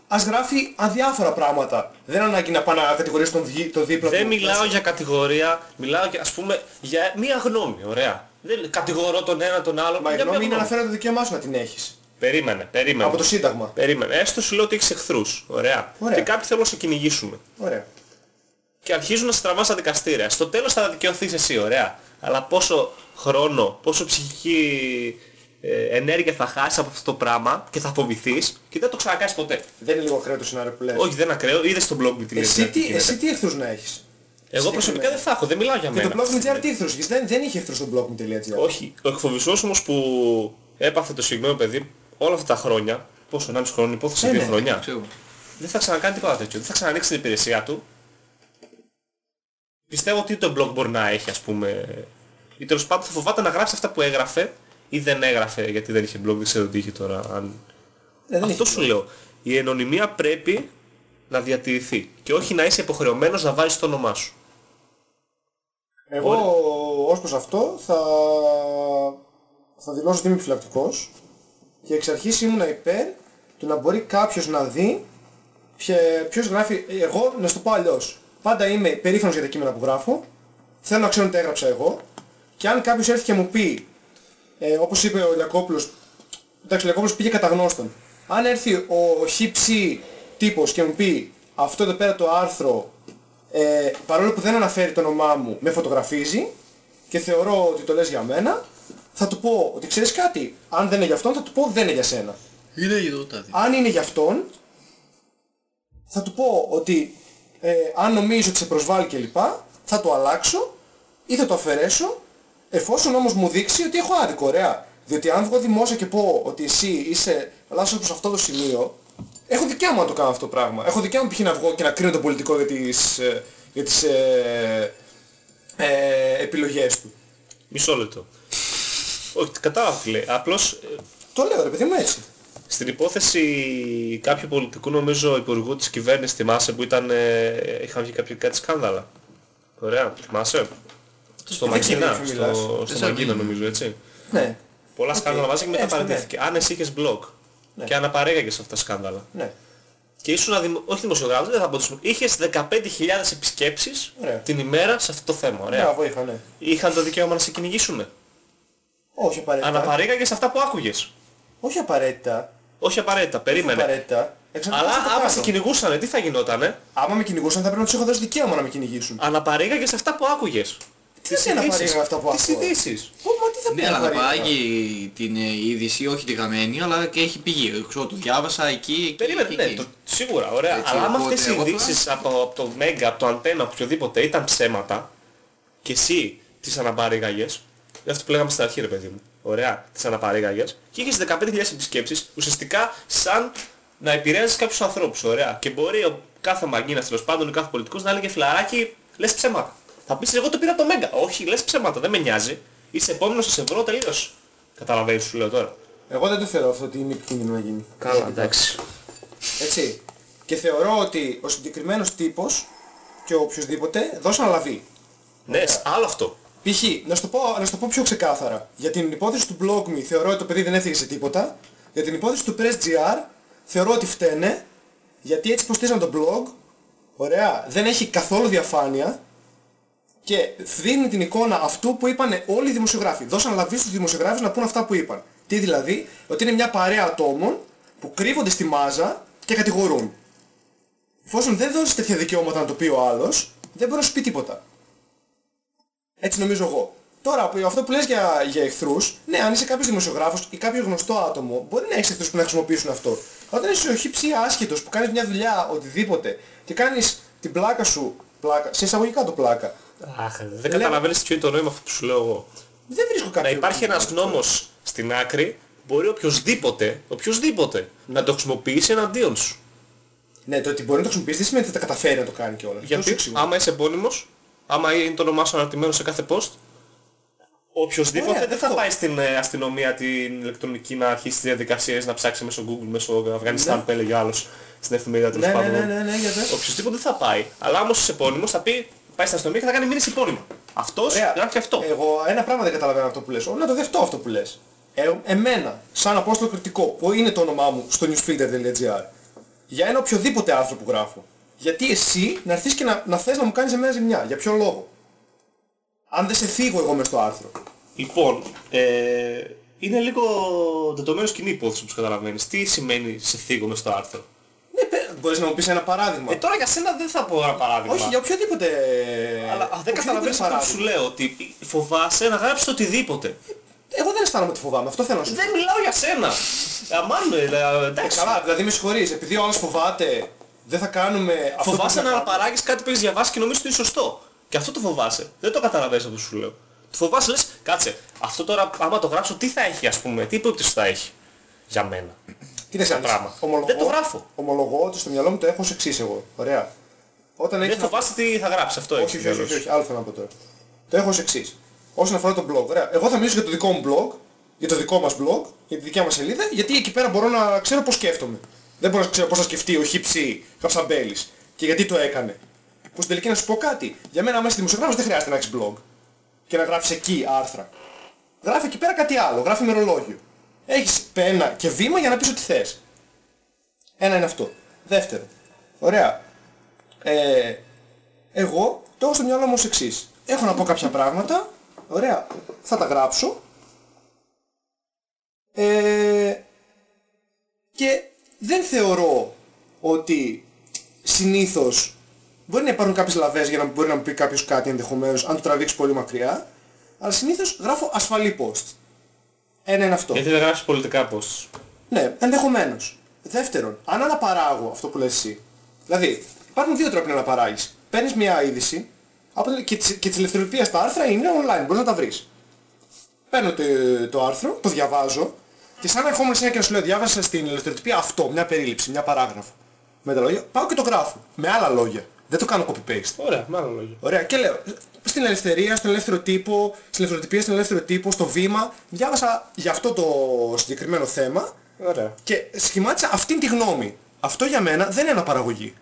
ας γράφει αδιάφορα πράγματα. Δεν ανάγκη να πάει να κατηγορήσει τον, δι- τον δίπλα Δεν του. μιλάω για κατηγορία, μιλάω για, ας πούμε για μία γνώμη, ωραία. Δεν κατηγορώ τον ένα τον άλλο. Μα η για γνώμη μία είναι να φέρω το δικαίωμά σου να την έχεις. Περίμενε, περίμενε. Από το Σύνταγμα. Περίμενε. Έστω σου λέω ότι έχεις εχθρούς. Ωραία. Ωραία. Και κάποιοι θέλουν να σε κυνηγήσουν. Ωραία. Και αρχίζουν να σε τραβάς στα δικαστήρια. Στο τέλος θα δικαιωθείς εσύ, ωραία. Αλλά πόσο χρόνο, πόσο ψυχική ε, ενέργεια θα χάσεις από αυτό το πράγμα και θα φοβηθείς και δεν το ξανακάνεις ποτέ. Δεν είναι λίγο ακραίο το σενάριο που λες. Όχι, δεν είναι ακραίο. Είδες στο blog μου τι Εσύ λέει, τι, γίνεται. εσύ τι εχθρούς να έχεις; Εγώ προσωπικά δεν θα έχω, δεν μιλάω για Και μένα. το blog.gr τι εχθρούς έχεις. Δεν, δεν είχε εχθρούς στο blog.gr. Όχι, ο εκφοβισμός όμως που έπαθε το συγκεκριμένο παιδί όλα αυτά τα χρόνια, πόσο, 1,5 χρόνο, υπόθεση Ε, 2 ναι, χρόνια, Ξέρω. δεν θα ξανακάνει τίποτα τέτοιο. Δεν θα ξανανοίξει την υπηρεσία του. Πιστεύω ότι το blog μπορεί να έχει, ας πούμε, ή τέλος πάντων θα φοβάται να γράψει αυτά που έγραφε ή δεν έγραφε γιατί δεν είχε blog, δεν ξέρω τι είχε τώρα. Αν... Ε, δεν Αυτό είχε σου λέω. Η ενωνυμία πρέπει να διατηρηθεί και όχι να είσαι υποχρεωμένος να βάλεις το όνομά σου. Εγώ ως προς αυτό θα, θα δηλώσω ότι είμαι επιφυλακτικός και εξ αρχής ήμουν υπέρ του να μπορεί κάποιος να δει ποια- ποιος γράφει. Εγώ να σου το πω αλλιώς. Πάντα είμαι περήφανος για τα κείμενα που γράφω. Θέλω να ξέρω ότι τα έγραψα εγώ. Και αν κάποιος έρθει και μου πει, ε, όπως είπε ο Λιακόπουλος, εντάξει ο Λιακόπουλος πήγε κατά γνώστον. Αν έρθει ο χύψη τύπος και μου πει αυτό εδώ πέρα το άρθρο ε, παρόλο που δεν αναφέρει το όνομά μου, με φωτογραφίζει και θεωρώ ότι το λες για μένα, θα του πω ότι ξέρεις κάτι, αν δεν είναι για αυτόν θα του πω δεν είναι για σένα. Είναι εδώ τάδε. Αν είναι για αυτόν, θα του πω ότι ε, αν νομίζω ότι σε προσβάλλει κλπ, θα το αλλάξω ή θα το αφαιρέσω, εφόσον όμως μου δείξει ότι έχω άδικο, ωραία. Διότι αν βγω δημόσια και πω ότι εσύ είσαι λάθος προς αυτό το σημείο, έχω δικαίωμα να το κάνω αυτό το πράγμα. Έχω δικαίωμα π.χ. να βγω και να κρίνω τον πολιτικό για τις, ε, για τις ε, ε, επιλογές του. Μισό λεπτό. Όχι, κατάλαβα τι λέει. Απλώς ε, Το λέω ρε παιδί μου έτσι. Στην υπόθεση κάποιου πολιτικού νομίζω υπουργού της κυβέρνησης θυμάσαι που ήταν, ε, είχαν βγει κάποια κάτι σκάνδαλα. Ωραία, θυμάσαι; Στο Δεν ξέρω Μαγκίνα, για ποιος μιλάς. στο, στο ξέρω Μαγκίνα τι. νομίζω έτσι. Ναι, Πολλά Οκ. σκάνδαλα μαζί και μετά Έστω, ναι. παραιτήθηκε. Αν εσύ είχες blog και αναπαρήγαγες αυτά τα σκάνδαλα ναι. και ήσουν δημο... όχι δημοσιογράφος, δεν θα πω τους- είχες 15.000 επισκέψεις Ωραία. την ημέρα σε αυτό το θέμα. Ωραία. Μπράβο είχα, ναι. Είχαν το δικαίωμα να σε κυνηγήσουν. Όχι απαραίτητα. Αναπαρήγαγες αυτά που άκουγες. Όχι απαραίτητα. Όχι απαραίτητα, Όχι περίμενε. απαραίτητα. Εξαρτάται Αλλά από το άμα κάτω. σε κυνηγούσανε, τι θα γινότανε; Άμα με κυνηγούσαν θα πρέπει να τους έχω δώσει δικαίωμα να με κυνηγήσουν. Αναπαρήγαγες αυτά που άκουγες. Τι δεν αναπαρήγαγα αυτά που Τις άκουγα. ειδήσεις. Πω, μα τι θα πει Ναι, αλλά να αναπαρήγαγα. πάγει την ε, είδηση, όχι τη γραμμένη, αλλά και έχει πηγή. Ξέρω, το διάβασα εκεί, εκεί, Περίμενε, ναι, εκεί. το, σίγουρα, ωραία. Έτσι, Αλλά άμα οπότε αυτές οι εγώ ειδήσεις από, από το Mega, από το Antenna, από οποιοδήποτε ήταν ψέματα και εσύ τις αναπαρήγαγες, είναι αυτό που λέγαμε στην αρχή ρε παιδί μου, ωραία, τις αναπαρήγαγες και είχες 15.000 επισκέψεις, ουσιαστικά σαν να επηρέαζες κάποιους ανθρώπους, ωραία. Και μπορεί ο κάθε μαγκίνας τέλος πάντων, ο κάθε πολιτικός να έλεγε φιλαράκι, λες ψέματα. Θα πεις εγώ το πήρα το Mega. Όχι, λες ψέματα, δεν με νοιάζει. Είσαι επόμενος, θα σε βρω τελείως. Καταλαβαίνεις σου λέω τώρα. Εγώ δεν το θεωρώ αυτό ότι είναι επικίνδυνο να γίνει. εντάξει. Έτσι. Και θεωρώ ότι ο συγκεκριμένος τύπος και ο οποιοσδήποτε δώσαν λαβή. Ναι, άλλο αυτό. Π.χ. να σου το πω, να σου το πω πιο ξεκάθαρα. Για την υπόθεση του blog me θεωρώ ότι το παιδί δεν έφυγε σε τίποτα. Για την υπόθεση του press.gr θεωρώ ότι φταίνε. Γιατί έτσι υποστήριζαν το blog. Ωραία. Δεν έχει καθόλου διαφάνεια. Και δίνει την εικόνα αυτού που είπαν όλοι οι δημοσιογράφοι. Δώσαν λαβή στους δημοσιογράφους να πούν αυτά που είπαν. Τι δηλαδή, ότι είναι μια παρέα ατόμων που κρύβονται στη μάζα και κατηγορούν. Εφόσον δεν δώσεις τέτοια δικαιώματα να το πει ο άλλος, δεν μπορεί να σου πει τίποτα. Έτσι νομίζω εγώ. Τώρα, που- αυτό που λες για, για εχθρούς, ναι, αν είσαι κάποιος δημοσιογράφος ή κάποιο γνωστό άτομο, μπορεί να έχεις εχθρούς που να χρησιμοποιήσουν αυτό. Όταν είσαι ο χύψη άσχετος που κάνεις μια δουλειά, οτιδήποτε, και κάνεις την πλάκα σου, πλάκα, σε εισαγωγικά το πλάκα, Αχ, δεν καταλαβαίνεις ποιο είναι το νόημα αυτό που σου λέω εγώ. δεν βρίσκω κάποιο... Να υπάρχει ένας νόμος στην άκρη, μπορεί οποιοδήποτε, οποιοδήποτε, να το χρησιμοποιήσει εναντίον σου. Ναι, το ότι μπορεί να το χρησιμοποιήσει δεν σημαίνει ότι θα τα καταφέρει να το κάνει κιόλας. Αυτό σου Γιατί εξηγώ. άμα είσαι επώνυμος, άμα είναι το όνομά σου αναρτημένο σε κάθε post, οποιοδήποτε Ωραία, δεν θα αυτό. πάει στην ε, αστυνομία την ηλεκτρονική να αρχίσει τις διαδικασίες να ψάξει μέσω Google, μέσω Αφγανιστάν που έλεγε ο άλλος στην εφημερίδα τέλος Ναι, ναι, πάντων. ναι, ναι, ναι, για πες. Οποιοςδήποτε δεν θα πάει. Αλλά όμως είσαι επώνυμος θα πει, πάει στην αστυνομία και θα κάνει μήνυση επώνυμα. Αυτός Ωραία. γράφει αυτό. Εγώ ένα πράγμα δεν καταλαβαίνω αυτό που λες. Ω, Να το δεχτώ αυτό που λες. Ε, εμένα, σαν απόστολο κριτικό, που είναι το όνομά μου στο newsfilter.gr, για ένα οποιοδήποτε άρθρο που γράφω. Γιατί εσύ να έρθεις και να, να θες να μου κάνεις εμένα ζημιά. Για ποιο λόγο; Αν δεν σε θίγω εγώ μες στο άρθρο. Λοιπόν, ε, είναι λίγο δεδομένο σκηνή υπόθεση όπως καταλαβαίνεις. Τι σημαίνει σε θίγω μες στο άρθρο; Ναι, παι- μπορείς να μου πεις ένα παράδειγμα. Ε, τώρα για σένα δεν θα πω ένα παράδειγμα. Όχι, για οποιοδήποτε... Αλλά α, δεν οποιοδήποτε καταλαβαίνεις αυτό που σου παράδειγμα. λέω, ότι φοβάσαι να γράψεις οτιδήποτε. Εγώ δεν αισθάνομαι ότι φοβάμαι, αυτό θέλω να σου πω. Δεν μιλάω για σένα. Αμάν, ε, Ε, εντάξει. καλά, δηλαδή με συγχωρείς, επειδή ο άλλος φοβάται, δεν θα κάνουμε αυτό Φοβάσαι που να θα κάνουμε. αναπαράγεις κάτι που έχεις διαβάσει και νομίζεις ότι είναι σωστό. Και αυτό το φοβάσαι. Δεν το καταλαβαίνεις αυτό που σου λέω. Το φοβάσαι λες, κάτσε, αυτό τώρα άμα το γράψω τι θα έχει ας πούμε, τι υπόπτωση θα έχει για μένα. Κοίταξε, το πράγμα. Ομολογώ, Δεν το γράφω. Ομολογώ ότι στο μυαλό μου το έχω ως εξής εγώ. Ωραία. Όταν έχεις Δεν φοβάσαι τι θα γράψεις, αυτό Όχι, έχεις όχι, όχι, τέλος. όχι, όχι, άλλο θέλω να πω τώρα. Το έχω ως εξής. Όσον αφορά το blog, ωραία. Εγώ θα μιλήσω για το δικό μου blog, για το δικό μας blog, για τη δικιά μας σελίδα, γιατί εκεί πέρα μπορώ να ξέρω πώς σκέφτομαι. Δεν μπορώ να ξέρω πώς θα σκεφτεί ο Χιψή Καψαμπέλης και γιατί το έκανε. Που στην τελική να σου πω κάτι. Για μένα μέσα στη δημοσιογράφος δεν χρειάζεται να έχεις blog και να γράφεις εκεί άρθρα. Γράφει εκεί πέρα κάτι άλλο, γράφει ημερολόγιο. Έχεις πένα και βήμα για να πεις ό,τι θες. Ένα είναι αυτό. Δεύτερο. Ωραία. Ε, εγώ το έχω στο μυαλό μου ως εξής. Έχω να πω κάποια πράγματα, ωραία, θα τα γράψω ε, και δεν θεωρώ ότι συνήθως μπορεί να υπάρχουν κάποιες λαβές για να μπορεί να μου πει κάποιος κάτι ενδεχομένως αν το τραβήξει πολύ μακριά αλλά συνήθως γράφω ασφαλή post. Ένα είναι αυτό. Γιατί δεν γράφεις πολιτικά posts. Ναι, ενδεχομένως. Δεύτερον, αν αναπαράγω αυτό που λες εσύ, δηλαδή υπάρχουν δύο τρόποι να αναπαράγεις. Παίρνεις μια είδηση από, και, της, και της ελευθεροτυπίας τα άρθρα είναι online, μπορείς να τα βρεις. Παίρνω το, το άρθρο, το διαβάζω και σαν να ερχόμουν σε ένα και να σου λέω διάβασα στην ελευθεροτυπία αυτό, μια περίληψη, μια παράγραφο. Με τα λόγια, πάω και το γράφω. Με άλλα λόγια. Δεν το κάνω copy-paste. Ωραία, με άλλο λόγιο. Ωραία, και λέω, στην ελευθερία, στον ελεύθερο τύπο, στην ελευθεροτυπία, στον ελεύθερο τύπο, στο βήμα, διάβασα για αυτό το συγκεκριμένο θέμα Ωραία. και σχημάτισα αυτήν τη γνώμη. Αυτό για μένα δεν είναι αναπαραγωγή.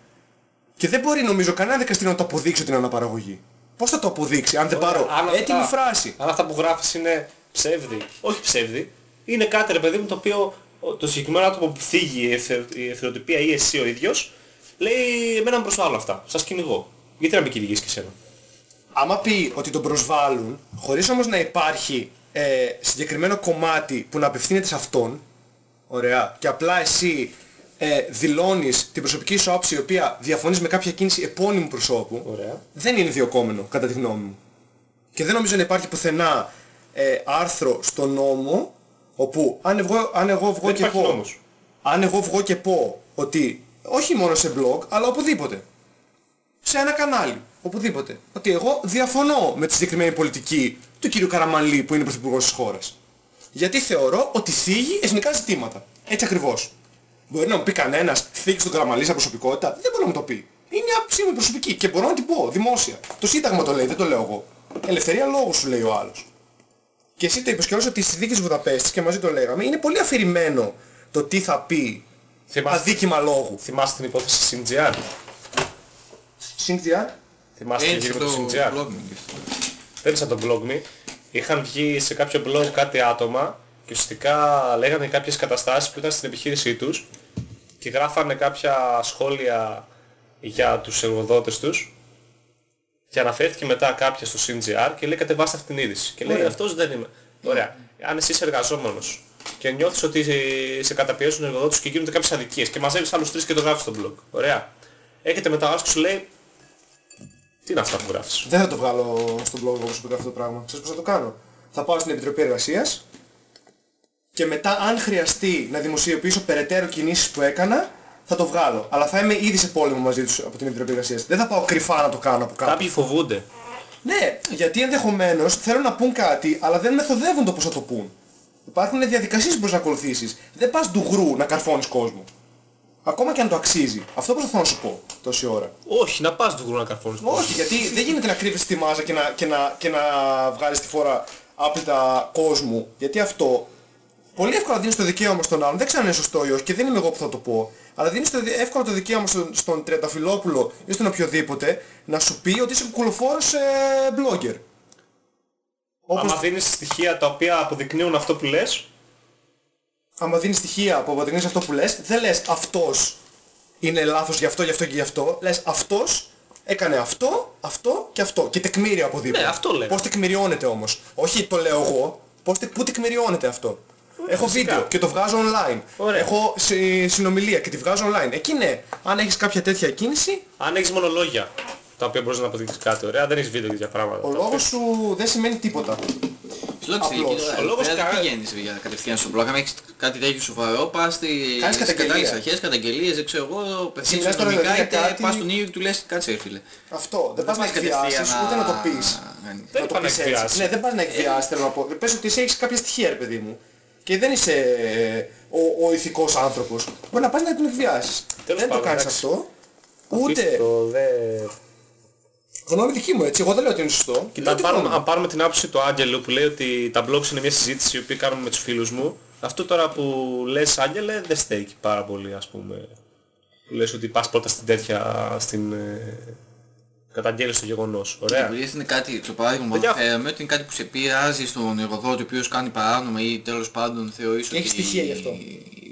Και δεν μπορεί νομίζω κανένα δικαστήριο να το αποδείξει ότι είναι αναπαραγωγή. Πώς θα το αποδείξει αν δεν Ωραία, πάρω αν αυτά- έτοιμη φράση; Αν αυτά που γράφεις είναι ψεύδι, όχι ψεύδι, είναι κάτι ρε παιδί μου το οποίο ο- το συγκεκριμένο άτομο που θίγει η ευθε- η ευθεροτυπία ή εσύ ο ίδιος, λέει εμένα με προσβάλλω αυτά, σας κυνηγώ. Γιατί να με κυνηγείς και εσένα; Άμα πει ότι τον προσβάλλουν, χωρίς όμως να υπάρχει ε, συγκεκριμένο κομμάτι που να απευθύνεται σε αυτόν, ωραία, και απλά εσύ ε, δηλώνεις την προσωπική σου άποψη η οποία διαφωνείς με κάποια κίνηση επώνυμου προσώπου, Ωραία. δεν είναι διοκόμενο κατά τη γνώμη μου. Και δεν νομίζω να υπάρχει πουθενά ε, άρθρο στο νόμο όπου αν εγώ, αν εγώ βγω Δεν και υπάρχει πω νόμος. αν εγώ βγω και πω ότι όχι μόνο σε blog αλλά οπουδήποτε σε ένα κανάλι, οπουδήποτε ότι εγώ διαφωνώ με τη συγκεκριμένη πολιτική του κύριου Καραμανλή που είναι πρωθυπουργός της χώρας γιατί θεωρώ ότι θίγει εθνικά ζητήματα έτσι ακριβώς Μπορεί να μου πει κανένας θίγει τον Καραμανλή σαν προσωπικότητα. Δεν μπορεί να μου το πει. Είναι η άποψή μου προσωπική και μπορώ να την πω δημόσια. Το Σύνταγμα το λέει, δεν το λέω εγώ. Ελευθερία λόγου σου λέει ο άλλος. Και εσύ το είπες κιόλας ότι στις δίκες Βουδαπέστης και μαζί το λέγαμε είναι πολύ αφηρημένο το τι θα πει Θυμάστε, αδίκημα λόγου. θυμάστε την υπόθεση Σιντζιάν; Σύνθια. Θυμάστε Έτσι γύρω από το το Σιντζιάν; blog μου. γι' αυτό. Πέρισα το blog me. Είχαν βγει σε κάποιο blog κάτι άτομα και ουσιαστικά λέγανε κάποιες καταστάσεις που ήταν στην επιχείρησή τους και γράφανε κάποια σχόλια για τους εργοδότες τους και αναφέρθηκε μετά κάποια στο CNGR και λέει κατεβάστε αυτήν την είδηση. Και λέει Ωραία. αυτός δεν είμαι. Ωραία. Αν εσύ είσαι εργαζόμενος και νιώθεις ότι σε- σε καταπιέζουν οι εργοδότες και γίνονται κάποιες αδικίες και μαζεύεις άλλους τρεις και το γράφεις στο blog. Ωραία. Έρχεται μετά ο άλλος και σου λέει τι είναι αυτά που γράφεις; Δεν θα το βγάλω στο blog εγώ προσωπικά αυτό το πράγμα. Ξέρεις πώς θα το κάνω. Θα πάω στην Επιτροπή Εργασίας και μετά αν χρειαστεί να δημοσιοποιήσω περαιτέρω κινήσεις που έκανα θα το βγάλω. Αλλά θα είμαι ήδη σε πόλεμο μαζί τους από την Επιτροπή Εργασίας. Δεν θα πάω κρυφά να το κάνω από κάπου. Κάποιοι φοβούνται. Ναι, γιατί ενδεχομένως θέλουν να πούν κάτι, αλλά δεν μεθοδεύουν το πώς θα το πούν. Υπάρχουν διαδικασίες που μπορείς να ακολουθήσεις. Δεν πας ντουγρού να καρφώνεις κόσμο. Ακόμα και αν το αξίζει. Αυτό προσπαθώ να σου πω τόση ώρα. Όχι, να πας του γρου να καρφώνεις. Όχι, γιατί δεν γίνεται να κρύβεις τη μάζα και να, και να, και να βγάλεις τη φορά άπλυτα κόσμου. Γιατί αυτό πολύ εύκολα δίνεις το δικαίωμα στον άλλον. Δεν ξέρω αν είναι σωστό ή όχι και δεν είμαι εγώ που θα το πω. Αλλά δίνεις το, δι- εύκολα το δικαίωμα στον, στον Τριανταφυλόπουλο ή στον οποιοδήποτε να σου πει ότι είσαι κουκουλοφόρος ε, blogger. Όπως Άμα δίνεις στοιχεία τα οποία αποδεικνύουν αυτό που λες, άμα δίνεις στοιχεία που αποδεικνύεις αυτό που λες, δεν λες αυτός είναι λάθος γι' αυτό, γι' αυτό και γι' αυτό. Λες αυτός έκανε αυτό, αυτό και αυτό. Και τεκμήριο από δίπλα. Ναι, αυτό λέγα. Πώς τεκμηριώνεται όμως. Όχι το λέω εγώ. Πώς, τε- πού τεκμηριώνεται αυτό. Έχω φυσικά. βίντεο και το βγάζω online. Ωραία. Έχω συ- συνομιλία και τη βγάζω online. Εκεί ναι, αν έχεις κάποια τέτοια κίνηση, Αν έχεις μόνο λόγια, τα οποία μπορείς να αποδείξεις κάτι ωραία, δεν έχεις βίντεο για πράγματα. ο τα λόγος σου δεν σημαίνει τίποτα. Λόγος Απλώς. εκεί τώρα, Ο λόγος δεν κα- πηγαίνεις για κατευθείαν στο blog. Αν έχεις κάτι τέτοιο σοβαρό, πας στη... Κάνεις στις καταγγελία. κατάλληλες αρχές, καταγγελίες, δεν ξέρω εγώ, πεθύνεις μιλάς τώρα αστυνομικά, δηλαδή για είτε κάτι- πας στον ίδιο και του λες κάτσε ρε φίλε. Αυτό. Δεν πας να κατευθείαν εκβιάσεις, ούτε να το πεις. να- Δεν να το είπα να πεις έτσι. εκβιάσεις. Ναι, δεν πας να εκβιάσεις, θέλω να πω. Πες ότι εσύ έχεις κάποια στοιχεία, ρε παιδί μου. Και δεν είσαι ε, ο, ο ηθικός άνθρωπος. Μπορεί να πας να τον εκβιάσεις. Τέλος δεν το πάντων, κάνεις εντάξει. αυτό. Ούτε... Αυτό δεν- Γνώμη δική μου, έτσι. Εγώ δεν λέω ότι είναι σωστό. Κοίτα, Λέω αν τη πάρουμε, γνώμη αν μου. πάρουμε την άποψη του Άγγελου που λέει ότι τα blogs είναι μια συζήτηση η οποία κάνουμε με τους φίλους μου, αυτό τώρα που λες Άγγελε δεν στέκει πάρα πολύ ας πούμε. Που λες ότι πας πρώτα στην τέτοια, στην ε, καταγγέλεις το γεγονός. Ωραία. Επειδή είναι κάτι, το παράδειγμα που Παιδιά- αναφέραμε, ότι είναι κάτι που σε πειράζει στον εργοδότη ο οποίος κάνει παράνομα ή τέλος πάντων θεωρείς Και ότι... έχεις στοιχεία γι' αυτό.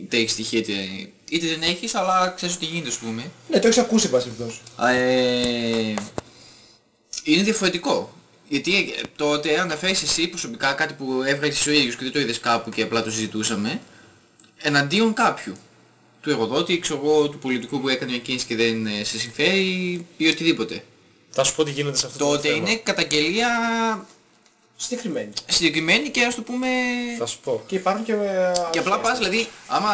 Είτε έχεις στοιχεία είτε, είτε δεν έχεις, αλλά ξέρεις ότι γίνεται ας πούμε. Ναι, το έχεις ακούσει, πάση περιπτώσει. Ε, είναι διαφορετικό. Γιατί ε, τότε αναφέρεις εσύ προσωπικά κάτι που έβγαλες ο ίδιος και δεν το είδες κάπου και απλά το συζητούσαμε, εναντίον κάποιου. Του εργοδότη, ξέρω εγώ, του πολιτικού που έκανε μια κίνηση και δεν ε, σε συμφέρει ή οτιδήποτε. Θα σου πω τι γίνεται σε αυτό το Τότε θέμα. είναι καταγγελία Συγκεκριμένη. συγκεκριμένη και ας το πούμε... Θα σου πω. Και υπάρχουν και... ε, Και απλά αρχές. πας, δηλαδή, άμα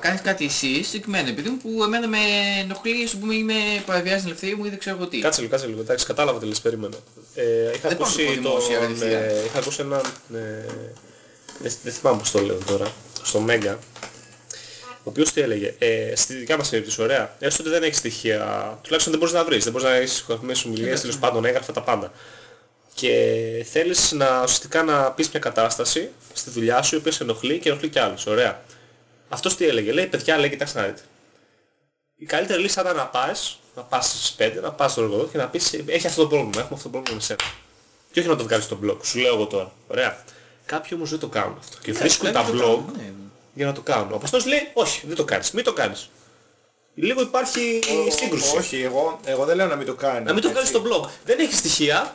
κάνεις κάτι εσύ, συγκεκριμένα, επειδή μου που εμένα με ενοχλεί, ας το πούμε, είμαι παραβιάζει την ελευθερία μου ή δεν ξέρω εγώ τι. Κάτσε λίγο, κάτσε λίγο. Εντάξει, κατάλαβα τι λες, περίμενε. Ε, είχα Δεν πάω να το πω ακούσει δημόσια, τον, κατευθείαν. ε, είχα ακούσει έναν, ε, δεν, δεν θυμάμαι πώς το λέω τώρα, στο Μέγκα, ο οποίος τι έλεγε, ε, στη δικιά μας περίπτωση, ωραία, έστω ότι δεν έχεις στοιχεία, τουλάχιστον δεν μπορείς να βρεις, δεν μπορείς να έχεις κοπημένες ομιλίες, τέλος πάντων έγραφα τα πάντα. Και θέλεις να, ουσιαστικά να πεις μια κατάσταση στη δουλειά σου η οποία σε ενοχλεί και ενοχλεί κι άλλους, ωραία. Αυτός τι έλεγε, λέει παιδιά, λέει κοιτάξτε να δείτε. Η καλύτερη λύση θα ήταν να πας, να πας στις 5, να πας στον εργοδότη και να πεις έχει αυτό το πρόβλημα, έχουμε αυτό το πρόβλημα με σένα. Και όχι να το βγάλεις στο blog, σου λέω εγώ τώρα. Ωραία. Κάποιοι όμως δεν το κάνουν αυτό. Και βρίσκουν τα Κάποιοι το blog κάνουν, ναι. για να το κάνουν. Ο Αποστόλης λέει όχι, δεν το κάνεις, μην το κάνεις. Λίγο υπάρχει Ο- σύγκρουση. Όχι, εγώ, εγώ δεν λέω να μην το κάνει. Να μην το έτσι. κάνεις στο blog. Δεν έχει στοιχεία.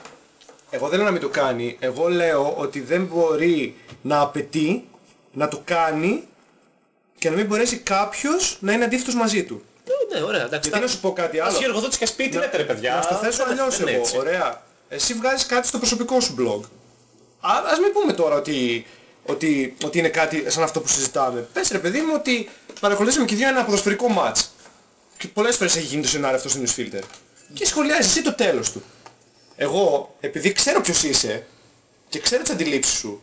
Εγώ δεν λέω να μην το κάνει. Εγώ λέω ότι δεν μπορεί να απαιτεί να το κάνει και να μην μπορέσει κάποιος να είναι αντίθετος μαζί του. Ναι, ναι, ωραία, εντάξει. Γιατί να σου πω κάτι άλλο; Ας ο εργοδότης και ας πει τι λέτε ρε παιδιά. Να στο θέσω Δεν- αλλιώς δεν είναι εγώ. έτσι. Ωραία. Εσύ βγάζεις κάτι στο προσωπικό σου blog. Α, ας μην πούμε τώρα ότι, ότι, ότι είναι κάτι σαν αυτό που συζητάμε. Πες ρε παιδί μου ότι παρακολουθήσαμε και δύο ένα ποδοσφαιρικό match. Και πολλές φορές έχει γίνει το σενάριο αυτό στο newsfilter. Και σχολιάζεις εσύ το τέλος του. Εγώ, επειδή ξέρω ποιος είσαι και ξέρω τις αντιλήψεις σου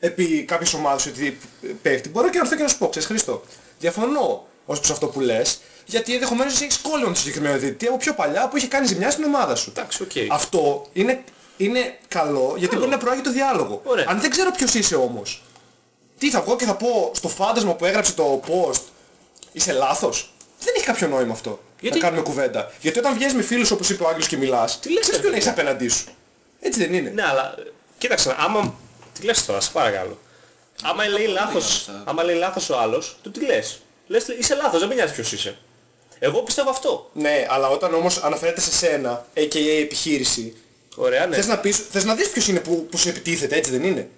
επί κάποιες ομάδες ότι πέφτει, μπορώ και να έρθω και να σου πω, ξέρεις Χριστό, διαφωνώ ως προς αυτό που λες, γιατί ενδεχομένως εσύ έχεις κόλλημα με το συγκεκριμένο διαιτητή από πιο παλιά που είχε κάνει ζημιά στην ομάδα σου. Εντάξει, οκ. Αυτό είναι, είναι καλό γιατί Καλό. μπορεί να προάγει το διάλογο. Ωραία. Αν δεν ξέρω ποιος είσαι όμως, τι θα βγω και θα πω στο φάντασμα που έγραψε το post, είσαι λάθος. Δεν έχει κάποιο νόημα αυτό. Γιατί; Να κάνουμε κουβέντα. Γιατί όταν βγαίνεις με φίλους όπως είπε ο Άγγελος και μιλάς, Τι λες, ξέρεις ρε ποιον έχεις παιδιά; απέναντί σου; Έτσι δεν είναι. Ναι, αλλά κοίταξε, άμα... Τι λες τώρα, σε παρακαλώ. Άμα λέει λάθος, αυτά. άμα λέει λάθος ο άλλος, του τι λες; Λες, είσαι λάθος, δεν με νοιάζει ποιος είσαι. Εγώ πιστεύω αυτό. Ναι, αλλά όταν όμως αναφέρεται σε σένα, a.k.a. επιχείρηση, Ωραία, ναι. θες, να πεις, θες να δεις ποιος είναι που, που σου επιτίθεται, έτσι δεν είναι;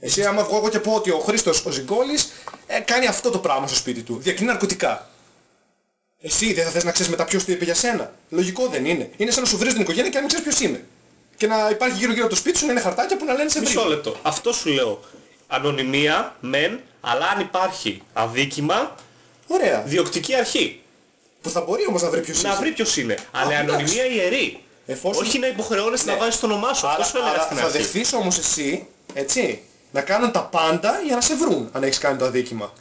Εσύ άμα βγω εγώ και πω ότι ο Χρήστος ο Ζυγκόλης ε, κάνει αυτό το πράγμα στο σπίτι του, διακινεί ναρκωτικά. Εσύ δεν θα θες να ξέρεις μετά ποιος το είπε για σένα. Λογικό δεν είναι. Είναι σαν να σου βρεις την οικογένεια και να μην ξέρεις ποιος είμαι. Και να υπάρχει γύρω γύρω από το σπίτι σου να είναι χαρτάκια που να λένε σε Μισό βρίζω. λεπτό. Αυτό σου λέω. Ανωνυμία, μεν, αλλά αν υπάρχει αδίκημα, Ωραία. διοκτική αρχή. Που θα μπορεί όμως να βρει ποιος Να είσαι. βρει ποιος είναι. Αλλά εντάξει. ανωνυμία ιερή. Εφόσον- Όχι να υποχρεώνεσαι Ναι. να βάζεις το όνομά σου. Αυτό Άρα, σου έλεγα άρα στην θα αρχή. δεχθείς όμως εσύ, έτσι, να κάνουν τα πάντα για να σε βρουν, αν έχεις κάνει το αδίκημα.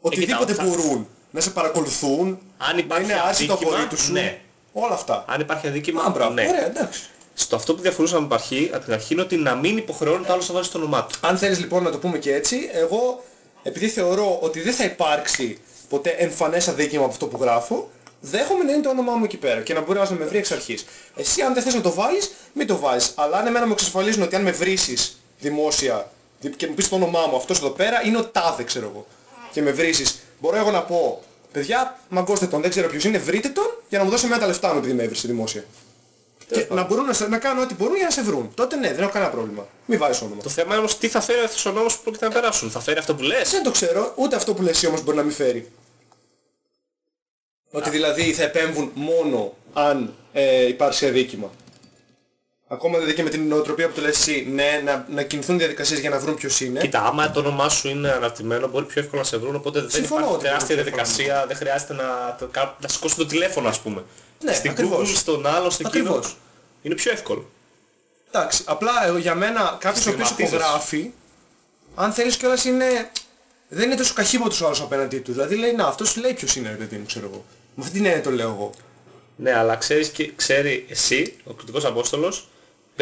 Οτιδήποτε κοίτα, θα- μπορούν. Να σε παρακολουθούν, Αν να υπάρχει είναι άρση το αδίκημα, απορρίτου σου. ναι. Όλα αυτά. Αν υπάρχει αδίκημα, Α, μπράβο. ναι. Ωραία, εντάξει. Στο αυτό που διαφορούσαμε από αρχή, από την αρχή είναι ότι να μην υποχρεώνει το άλλος να βάζει το όνομά του. Αν θέλεις λοιπόν να το πούμε και έτσι, εγώ επειδή θεωρώ ότι δεν θα υπάρξει ποτέ εμφανές αδίκημα από αυτό που γράφω, δέχομαι να είναι το όνομά μου εκεί πέρα και να μπορεί να με βρει εξ αρχής. Εσύ αν δεν θες να το βάλεις, μην το βάλεις. Αλλά αν εμένα μου εξασφαλίζουν ότι αν με βρίσεις δημόσια και μου πεις το όνομά μου, αυτός εδώ πέρα είναι ο τάδε ξέρω εγώ. Και με βρίσεις, μπορώ εγώ να πω παιδιά, μαγκώστε τον, δεν ξέρω ποιος είναι, βρείτε τον για να μου δώσει εμένα τα λεφτά μου επειδή με έβρισε δημόσια. Και να μπορούν να, σε- να κάνουν ό,τι μπορούν για να σε βρουν. Τότε ναι, δεν έχω κανένα πρόβλημα. Μην βάζεις όνομα. Το θέμα είναι όμως τι θα φέρει αυτός ο νόμος που πρόκειται να περάσουν. Θα φέρει αυτό που λες; Δεν το ξέρω, ούτε αυτό που λες εσύ όμως μπορεί να μην φέρει. Ότι δηλαδή θα επέμβουν μόνο αν ε, υπάρξει αδίκημα. Ακόμα δηλαδή και με την νοοτροπία που το λες εσύ, ναι, να, να κινηθούν διαδικασίες για να βρουν ποιος είναι. Κοίτα, άμα το όνομά σου είναι αναρτημένο μπορεί πιο εύκολα να σε βρουν, οπότε δεν Συμφωνώ υπάρχει ότι τεράστια μπορεί πιο διαδικασία, δεν χρειάζεται να, το κα- να σηκώσουν το τηλέφωνο ας πούμε. Ναι, Στην ακριβώς. Google, στον άλλο, στην εκείνο. Ακριβώς. Είναι πιο εύκολο. Εντάξει, απλά εγώ, για μένα κάποιος ο οποίος Στιγματίζεσαι. υπογράφει, αν θέλεις κιόλας είναι... Δεν είναι τόσο καχύμωτος ο άλλος απέναντί του. Δηλαδή λέει, να, αυτός λέει ποιος είναι, ρε παιδί μου, ξέρω εγώ. Με αυτή την έννοια το λέω εγώ. Ναι, αλλά ξέρεις και, ξέρει εσύ, ο κριτικός Απόστολος,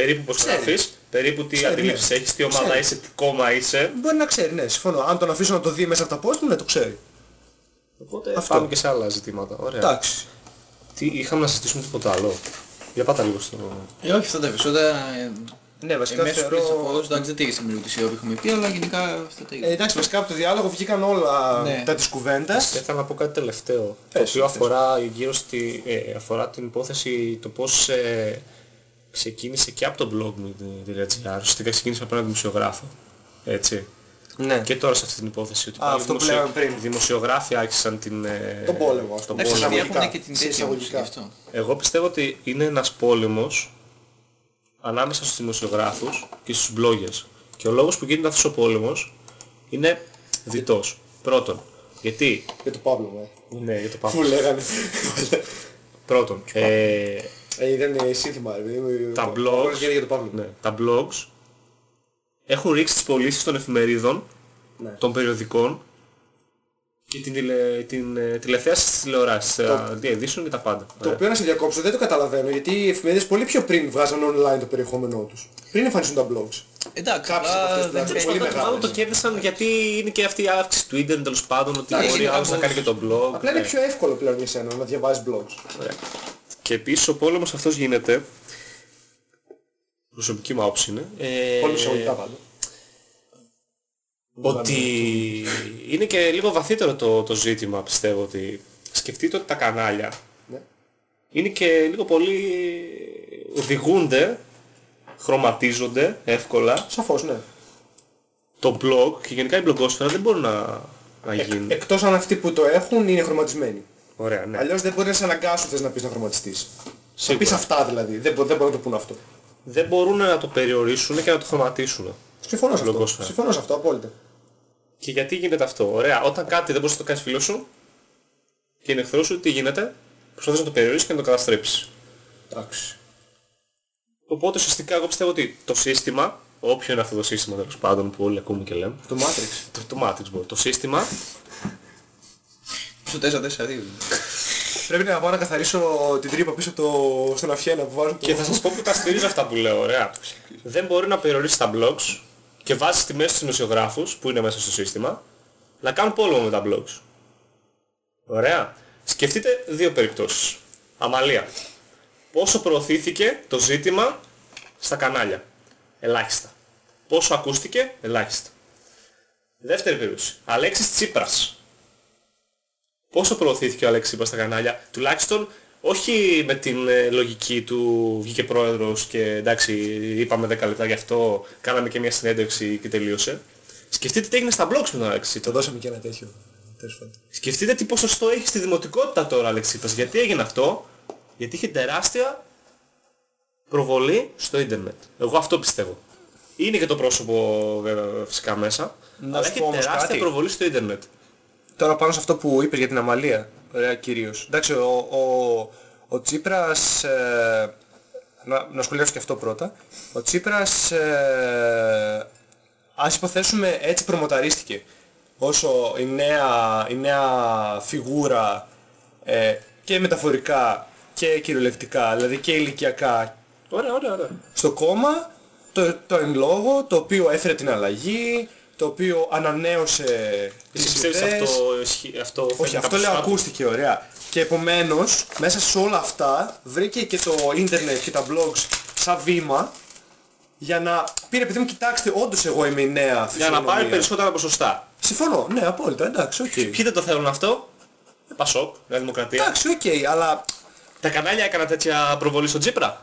περίπου πώς Ξέρεις. γράφεις, περίπου τι Ξέρεις, αντίληψεις ναι. έχεις, τι ομάδα Ξέρεις. είσαι, τι κόμμα είσαι. Μπορεί να ξέρει, ναι, συμφωνώ. Αν τον αφήσω να το δει μέσα από τα post του, ναι, το ξέρει. Οπότε Αυτό. πάμε και σε άλλα ζητήματα. Ωραία. Εντάξει. Τι, είχαμε να συζητήσουμε τίποτα άλλο; Για πάτα λίγο στο... Ε, όχι αυτά τα επεισόδια. Ε, Ναι, βασικά εμέσως θεωρώ... πριν από εντάξει δεν τήρησε με τη σειρά που έχουμε πει, αλλά γενικά αυτά τα Ε, είδα. εντάξει, βασικά από το διάλογο βγήκαν όλα Ναι. τα της κουβέντας. Και ήθελα να πω κάτι τελευταίο, το Πες, οποίο πες. αφορά γύρω στη, ε, αφορά την υπόθεση το πώς ε, ξεκίνησε και από το blog.gr, ουσιαστικά ξεκίνησε από έναν δημοσιογράφο. Έτσι. Ναι. Και τώρα σε αυτή την υπόθεση ότι Α, πάλι αυτό που δημοσιο- λέγαμε πριν. οι δημοσιογράφοι άρχισαν την... ε, Τον πόλεμο, ας πούμε. τον Εντάξει, πόλεμο. αυτοί έχουν και την Σε τέτοια εισαγωγικά. όμως γι' αυτό. Εγώ πιστεύω ότι είναι ένας πόλεμος ανάμεσα στους δημοσιογράφους και στους bloggers. Και ο λόγος που γίνεται αυτός ο πόλεμος είναι διτός. Πρώτον, γιατί... Για το Παύλο, ναι. Ναι, για το Που πάμε. λέγανε. Πρώτον, ε, Ε, ήταν σύνθημα, ρε παιδί μου. Τα Ο- blogs. ο Παύλος για το Παύλο. ναι, τα blogs έχουν ρίξει τις πωλήσεις των εφημερίδων, Ναι. των περιοδικών και την, τηλε, την ε, τηλεθέαση στις τηλεοράσεις, τα διαιδήσεων και τα πάντα. Το Ωραία. οποίο να σε διακόψω δεν το καταλαβαίνω γιατί οι εφημερίδες πολύ πιο πριν βγάζαν online το περιεχόμενό τους. Πριν εμφανιστούν τα blogs. Εντάξει, Κάποιες από αλλά αυτές δεν τουλάχιστον χρειάζεται πολύ να μεγάλες. Μάλλον το κέρδισαν γιατί είναι και αυτή η αύξηση του ίντερνετ τέλος πάντων ότι Εντάξει, μπορεί είναι άλλος να κάπως- κάνει και το blog. Απλά είναι ναι. πιο εύκολο πλέον για σένα να διαβάζεις blogs. Ωραία. Και επίσης ο πόλεμος αυτός γίνεται, προσωπική μου άποψη είναι, ε, Πολύ εισαγωγικά πάντα. ότι είναι και λίγο βαθύτερο το, το ζήτημα πιστεύω ότι σκεφτείτε ότι τα κανάλια Ναι. είναι και λίγο πολύ οδηγούνται, χρωματίζονται εύκολα. Σαφώς, ναι. Το blog και γενικά η blogosfera δεν μπορεί να, να γίνει. Εκτός αν αυτοί που το έχουν είναι χρωματισμένοι. Ωραία, ναι. Αλλιώς δεν μπορείς να σε αναγκάσουν θες να πεις να χρωματιστείς. Θα Σίγουρα. πεις αυτά δηλαδή. Δεν, μπο- δεν μπορούν να το πούν αυτό. Δεν μπορούν να το περιορίσουν και να το χρωματίσουν. Συμφωνώ σε αυτό. Blogosfera. Συμφωνώ σε αυτό απόλυτα. Και γιατί γίνεται αυτό; Ωραία, όταν κάτι δεν μπορείς να το κάνεις φίλος σου και είναι εχθρός σου, τι γίνεται; Προσπαθείς να το περιορίσεις και να το καταστρέψεις. Εντάξει. Οπότε ουσιαστικά εγώ πιστεύω ότι το σύστημα, όποιο είναι αυτό το σύστημα τέλος πάντων που όλοι ακούμε και λέμε, Το Matrix. το, το Matrix μπορεί, το σύστημα, Στο 4-4-2. Πρέπει να πάω να καθαρίσω την τρύπα πίσω από το... στον αυχένα που βάζω το... και θα σας πω που τα στηρίζω αυτά που λέω, ωραία. δεν μπορεί να περιορίσει τα blogs και βάζεις στη μέση τους δημοσιογράφους που είναι μέσα στο σύστημα να κάνουν πόλεμο με τα blogs. Ωραία. Σκεφτείτε δύο περιπτώσεις. Αμαλία. Πόσο προωθήθηκε το ζήτημα στα κανάλια. Ελάχιστα. Πόσο ακούστηκε. Ελάχιστα. Δεύτερη περίπτωση. Αλέξης Τσίπρας. Πόσο προωθήθηκε ο Αλέξης Τσίπρας στα κανάλια; Τουλάχιστον όχι με την ε, λογική του βγήκε πρόεδρος και εντάξει είπαμε 10 λεπτά γι' αυτό, κάναμε και μια συνέντευξη και τελείωσε. Σκεφτείτε τι έγινε στα blogs με τον Αλέξη Τσίπρα. Το δώσαμε και ένα τέτοιο. Τέλος πάντων. Σκεφτείτε τι ποσοστό έχει στη δημοτικότητα τώρα ο Αλέξη Τσίπρας. Γιατί έγινε αυτό; Γιατί είχε τεράστια προβολή στο ίντερνετ. Εγώ αυτό πιστεύω. Είναι και το πρόσωπο βέβαια φυσικά μέσα. Να αλλά σου έχει πω όμως τεράστια κάτι. προβολή στο ίντερνετ. Τώρα πάνω σε αυτό που είπες για την Αμαλία, ωραία κυρίως. Εντάξει, ο, ο, ο Τσίπρας, ε, να, να σχολιάσω και αυτό πρώτα. Ο Τσίπρας, ε, ας υποθέσουμε έτσι προμοταρίστηκε. Όσο η νέα, η νέα φιγούρα ε, και μεταφορικά και κυριολεκτικά, δηλαδή και ηλικιακά Ωραία, ωραία, ωραία. στο κόμμα το, το εν λόγω, το οποίο έφερε την αλλαγή, το οποίο ανανέωσε Εσύ τις πιστεύεις ιδέες. αυτό, ισχύει- αυτό Όχι, φέρνει αυτό κάποιος λέω κάτω; ακούστηκε ωραία. Και επομένως, μέσα σε όλα αυτά, βρήκε και το ίντερνετ και τα blogs σαν βήμα για να πει ρε παιδί μου κοιτάξτε όντως εγώ είμαι η νέα Για να φυσιογνωμία. πάρει περισσότερα ποσοστά. Συμφωνώ, ναι απόλυτα, εντάξει, οκ. Ποιοι δεν το θέλουν αυτό; Πασόκ, Νέα Δημοκρατία. Εντάξει, οκ, αλλά Τα κανάλια έκαναν τέτοια προβολή στον Τσίπρα.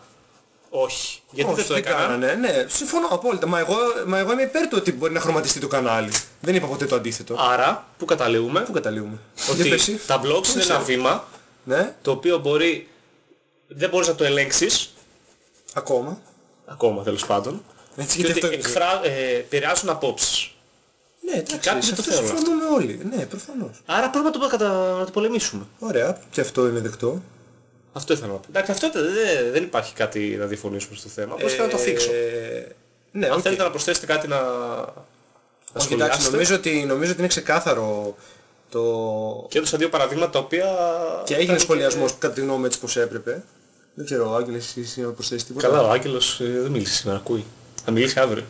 Όχι. Γιατί όχι, δεν το έκαναν. κάνανε. Ναι, συμφωνώ απόλυτα. Μα εγώ, μα εγώ είμαι υπέρ του ότι μπορεί να χρωματιστεί το κανάλι. Δεν είπα ποτέ το αντίθετο. Άρα, πού καταλήγουμε, Πού καταλήγουμε. ότι Για πες εσύ. τα blogs είναι ξέρω. ένα βήμα Ναι, το οποίο μπορεί, δεν μπορείς να το ελέγξεις, ακόμα. ακόμα τέλος πάντων, Έτσι, και γιατί ότι αυτό είναι. εκφρά, ε, επηρεάζουν απόψεις. Ναι, εντάξει, κάποιοι σε δεν το αυτό θέλουν αυτό. συμφωνούμε όλοι. Ναι, προφανώς. Άρα πρέπει να το, κατα... να το πολεμήσουμε. Ωραία, και αυτό είναι δεκτό. Αυτό ήθελα να πω. Εντάξει, αυτό δεν, δεν- δεν υπάρχει κάτι να διαφωνήσουμε στο θέμα. Απλώς ήθελα να το θίξω. Ε, Ναι, Αν οκ. θέλετε να προσθέσετε κάτι να, να Όχι, εντάξει, σχολιάσετε. νομίζω ότι, νομίζω ότι είναι ξεκάθαρο το... Και έδωσα δύο παραδείγματα τα οποία... Και έγινε ήταν σχολιασμός κατά τη γνώμη έτσι πως έπρεπε. Δεν ξέρω, ο Άγγελες εσύ να προσθέσεις τίποτα; Καλά, ο Άγγελος ε, δεν μίλησε σήμερα, ακούει. Θα μιλήσει αύριο.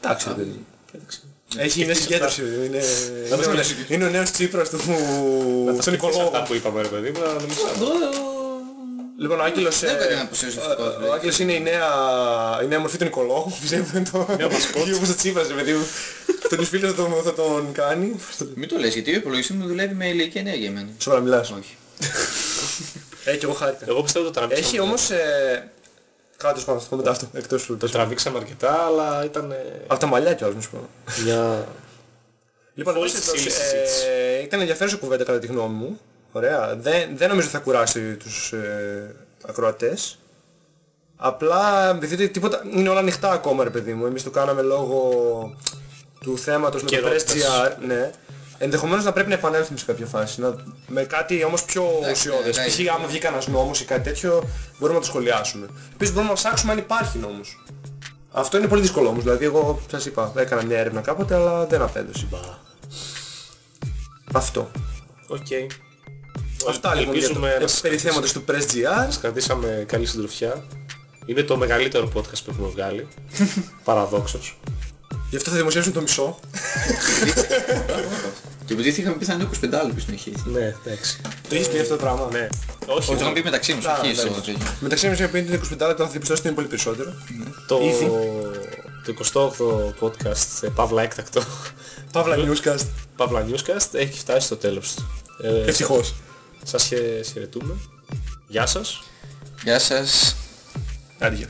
Εντάξει, ρε παιδί. Έχει μια συγκέντρωση. Είναι, Να είναι, μας ο, μιλήσει. είναι ο νέος Τσίπρας του... Θα στον οικολόγο. Αυτά που είπαμε ρε παιδί μου, να μιλήσει αύριο. Λοιπόν, ο Άγγελος... Δεν ε, πρέπει να προσθέσω αυτό, ο- δηλαδή. Ο Άγγελος είναι η νέα, η νέα μορφή των οικολόγων. Πιστεύω είναι το... Νέα μασκότ. Ή όπως ο Τσίπρας, ρε παιδί μου. Τον φίλος θα τον, θα τον κάνει. Μην το λες, γιατί ο υπολογιστής μου δουλεύει με ηλιακή ενέργεια εμένα. Σοβαρά μιλάς. Όχι. Ε, και εγώ χάρηκα. Εγώ πιστεύω το τραβήξαμε. Έχει όμως... Ε... Κάτω πάνω, θα πω μετά αυτό, εκτός του. Το τραβήξαμε αρκετά, αλλά ήταν ε, Από τα μαλλιά κιόλας, να σου πω. μια... Λοιπόν, Πολύ εν πάση περιπτώσει, συζήτηση. ε, ήταν ενδιαφέρουσα κουβέντα κατά τη γνώμη μου. Ωραία. Δεν, δεν νομίζω θα κουράσει τους ε, ακροατές. Απλά, δείτε τίποτα, είναι όλα ανοιχτά ακόμα ρε παιδί μου. Εμείς το κάναμε λόγω του θέματος με το Καιρότητας. Press GR, ναι. Ενδεχομένως να πρέπει να επανέλθουμε σε κάποια φάση. Να, με κάτι όμως πιο Εντάξει, ουσιώδες. ναι, ναι. Π.χ. άμα βγει κανένας νόμος ή κάτι τέτοιο, μπορούμε να το σχολιάσουμε. Επίσης μπορούμε να ψάξουμε αν υπάρχει νόμος. Αυτό είναι πολύ δύσκολο όμως. Δηλαδή εγώ σας είπα, έκανα μια έρευνα κάποτε αλλά δεν απέδωσε. Μπα. Αυτό. Οκ. Αυτά λοιπόν για το, Ελπίζουμε να ε, σας περί θέματος του Press GR. Σας κρατήσαμε καλή συντροφιά. Είναι το μεγαλύτερο podcast που έχουμε βγάλει. Παραδόξως. Γι' αυτό θα δημοσιεύσουν το μισό. Και επειδή είχαμε πει θα είναι 25 άλλο στην αρχή. Ναι, εντάξει. Το έχεις πει αυτό το πράγμα. Ναι. Όχι, Το είχαμε πει μεταξύ μας, Α, όχι ναι. στο τέτοιο. Μεταξύ μας είπα είναι 25 λεπτά, θα διαπιστώσετε ότι είναι πολύ περισσότερο. το, Ήδη. το 28ο podcast, ε, Παύλα έκτακτο, Παύλα Newscast. Παύλα Newscast, έχει φτάσει στο τέλος του. Ε, Ευτυχώς. σας χαι- χαιρετούμε. Γεια σας. Γεια σας. Άντια.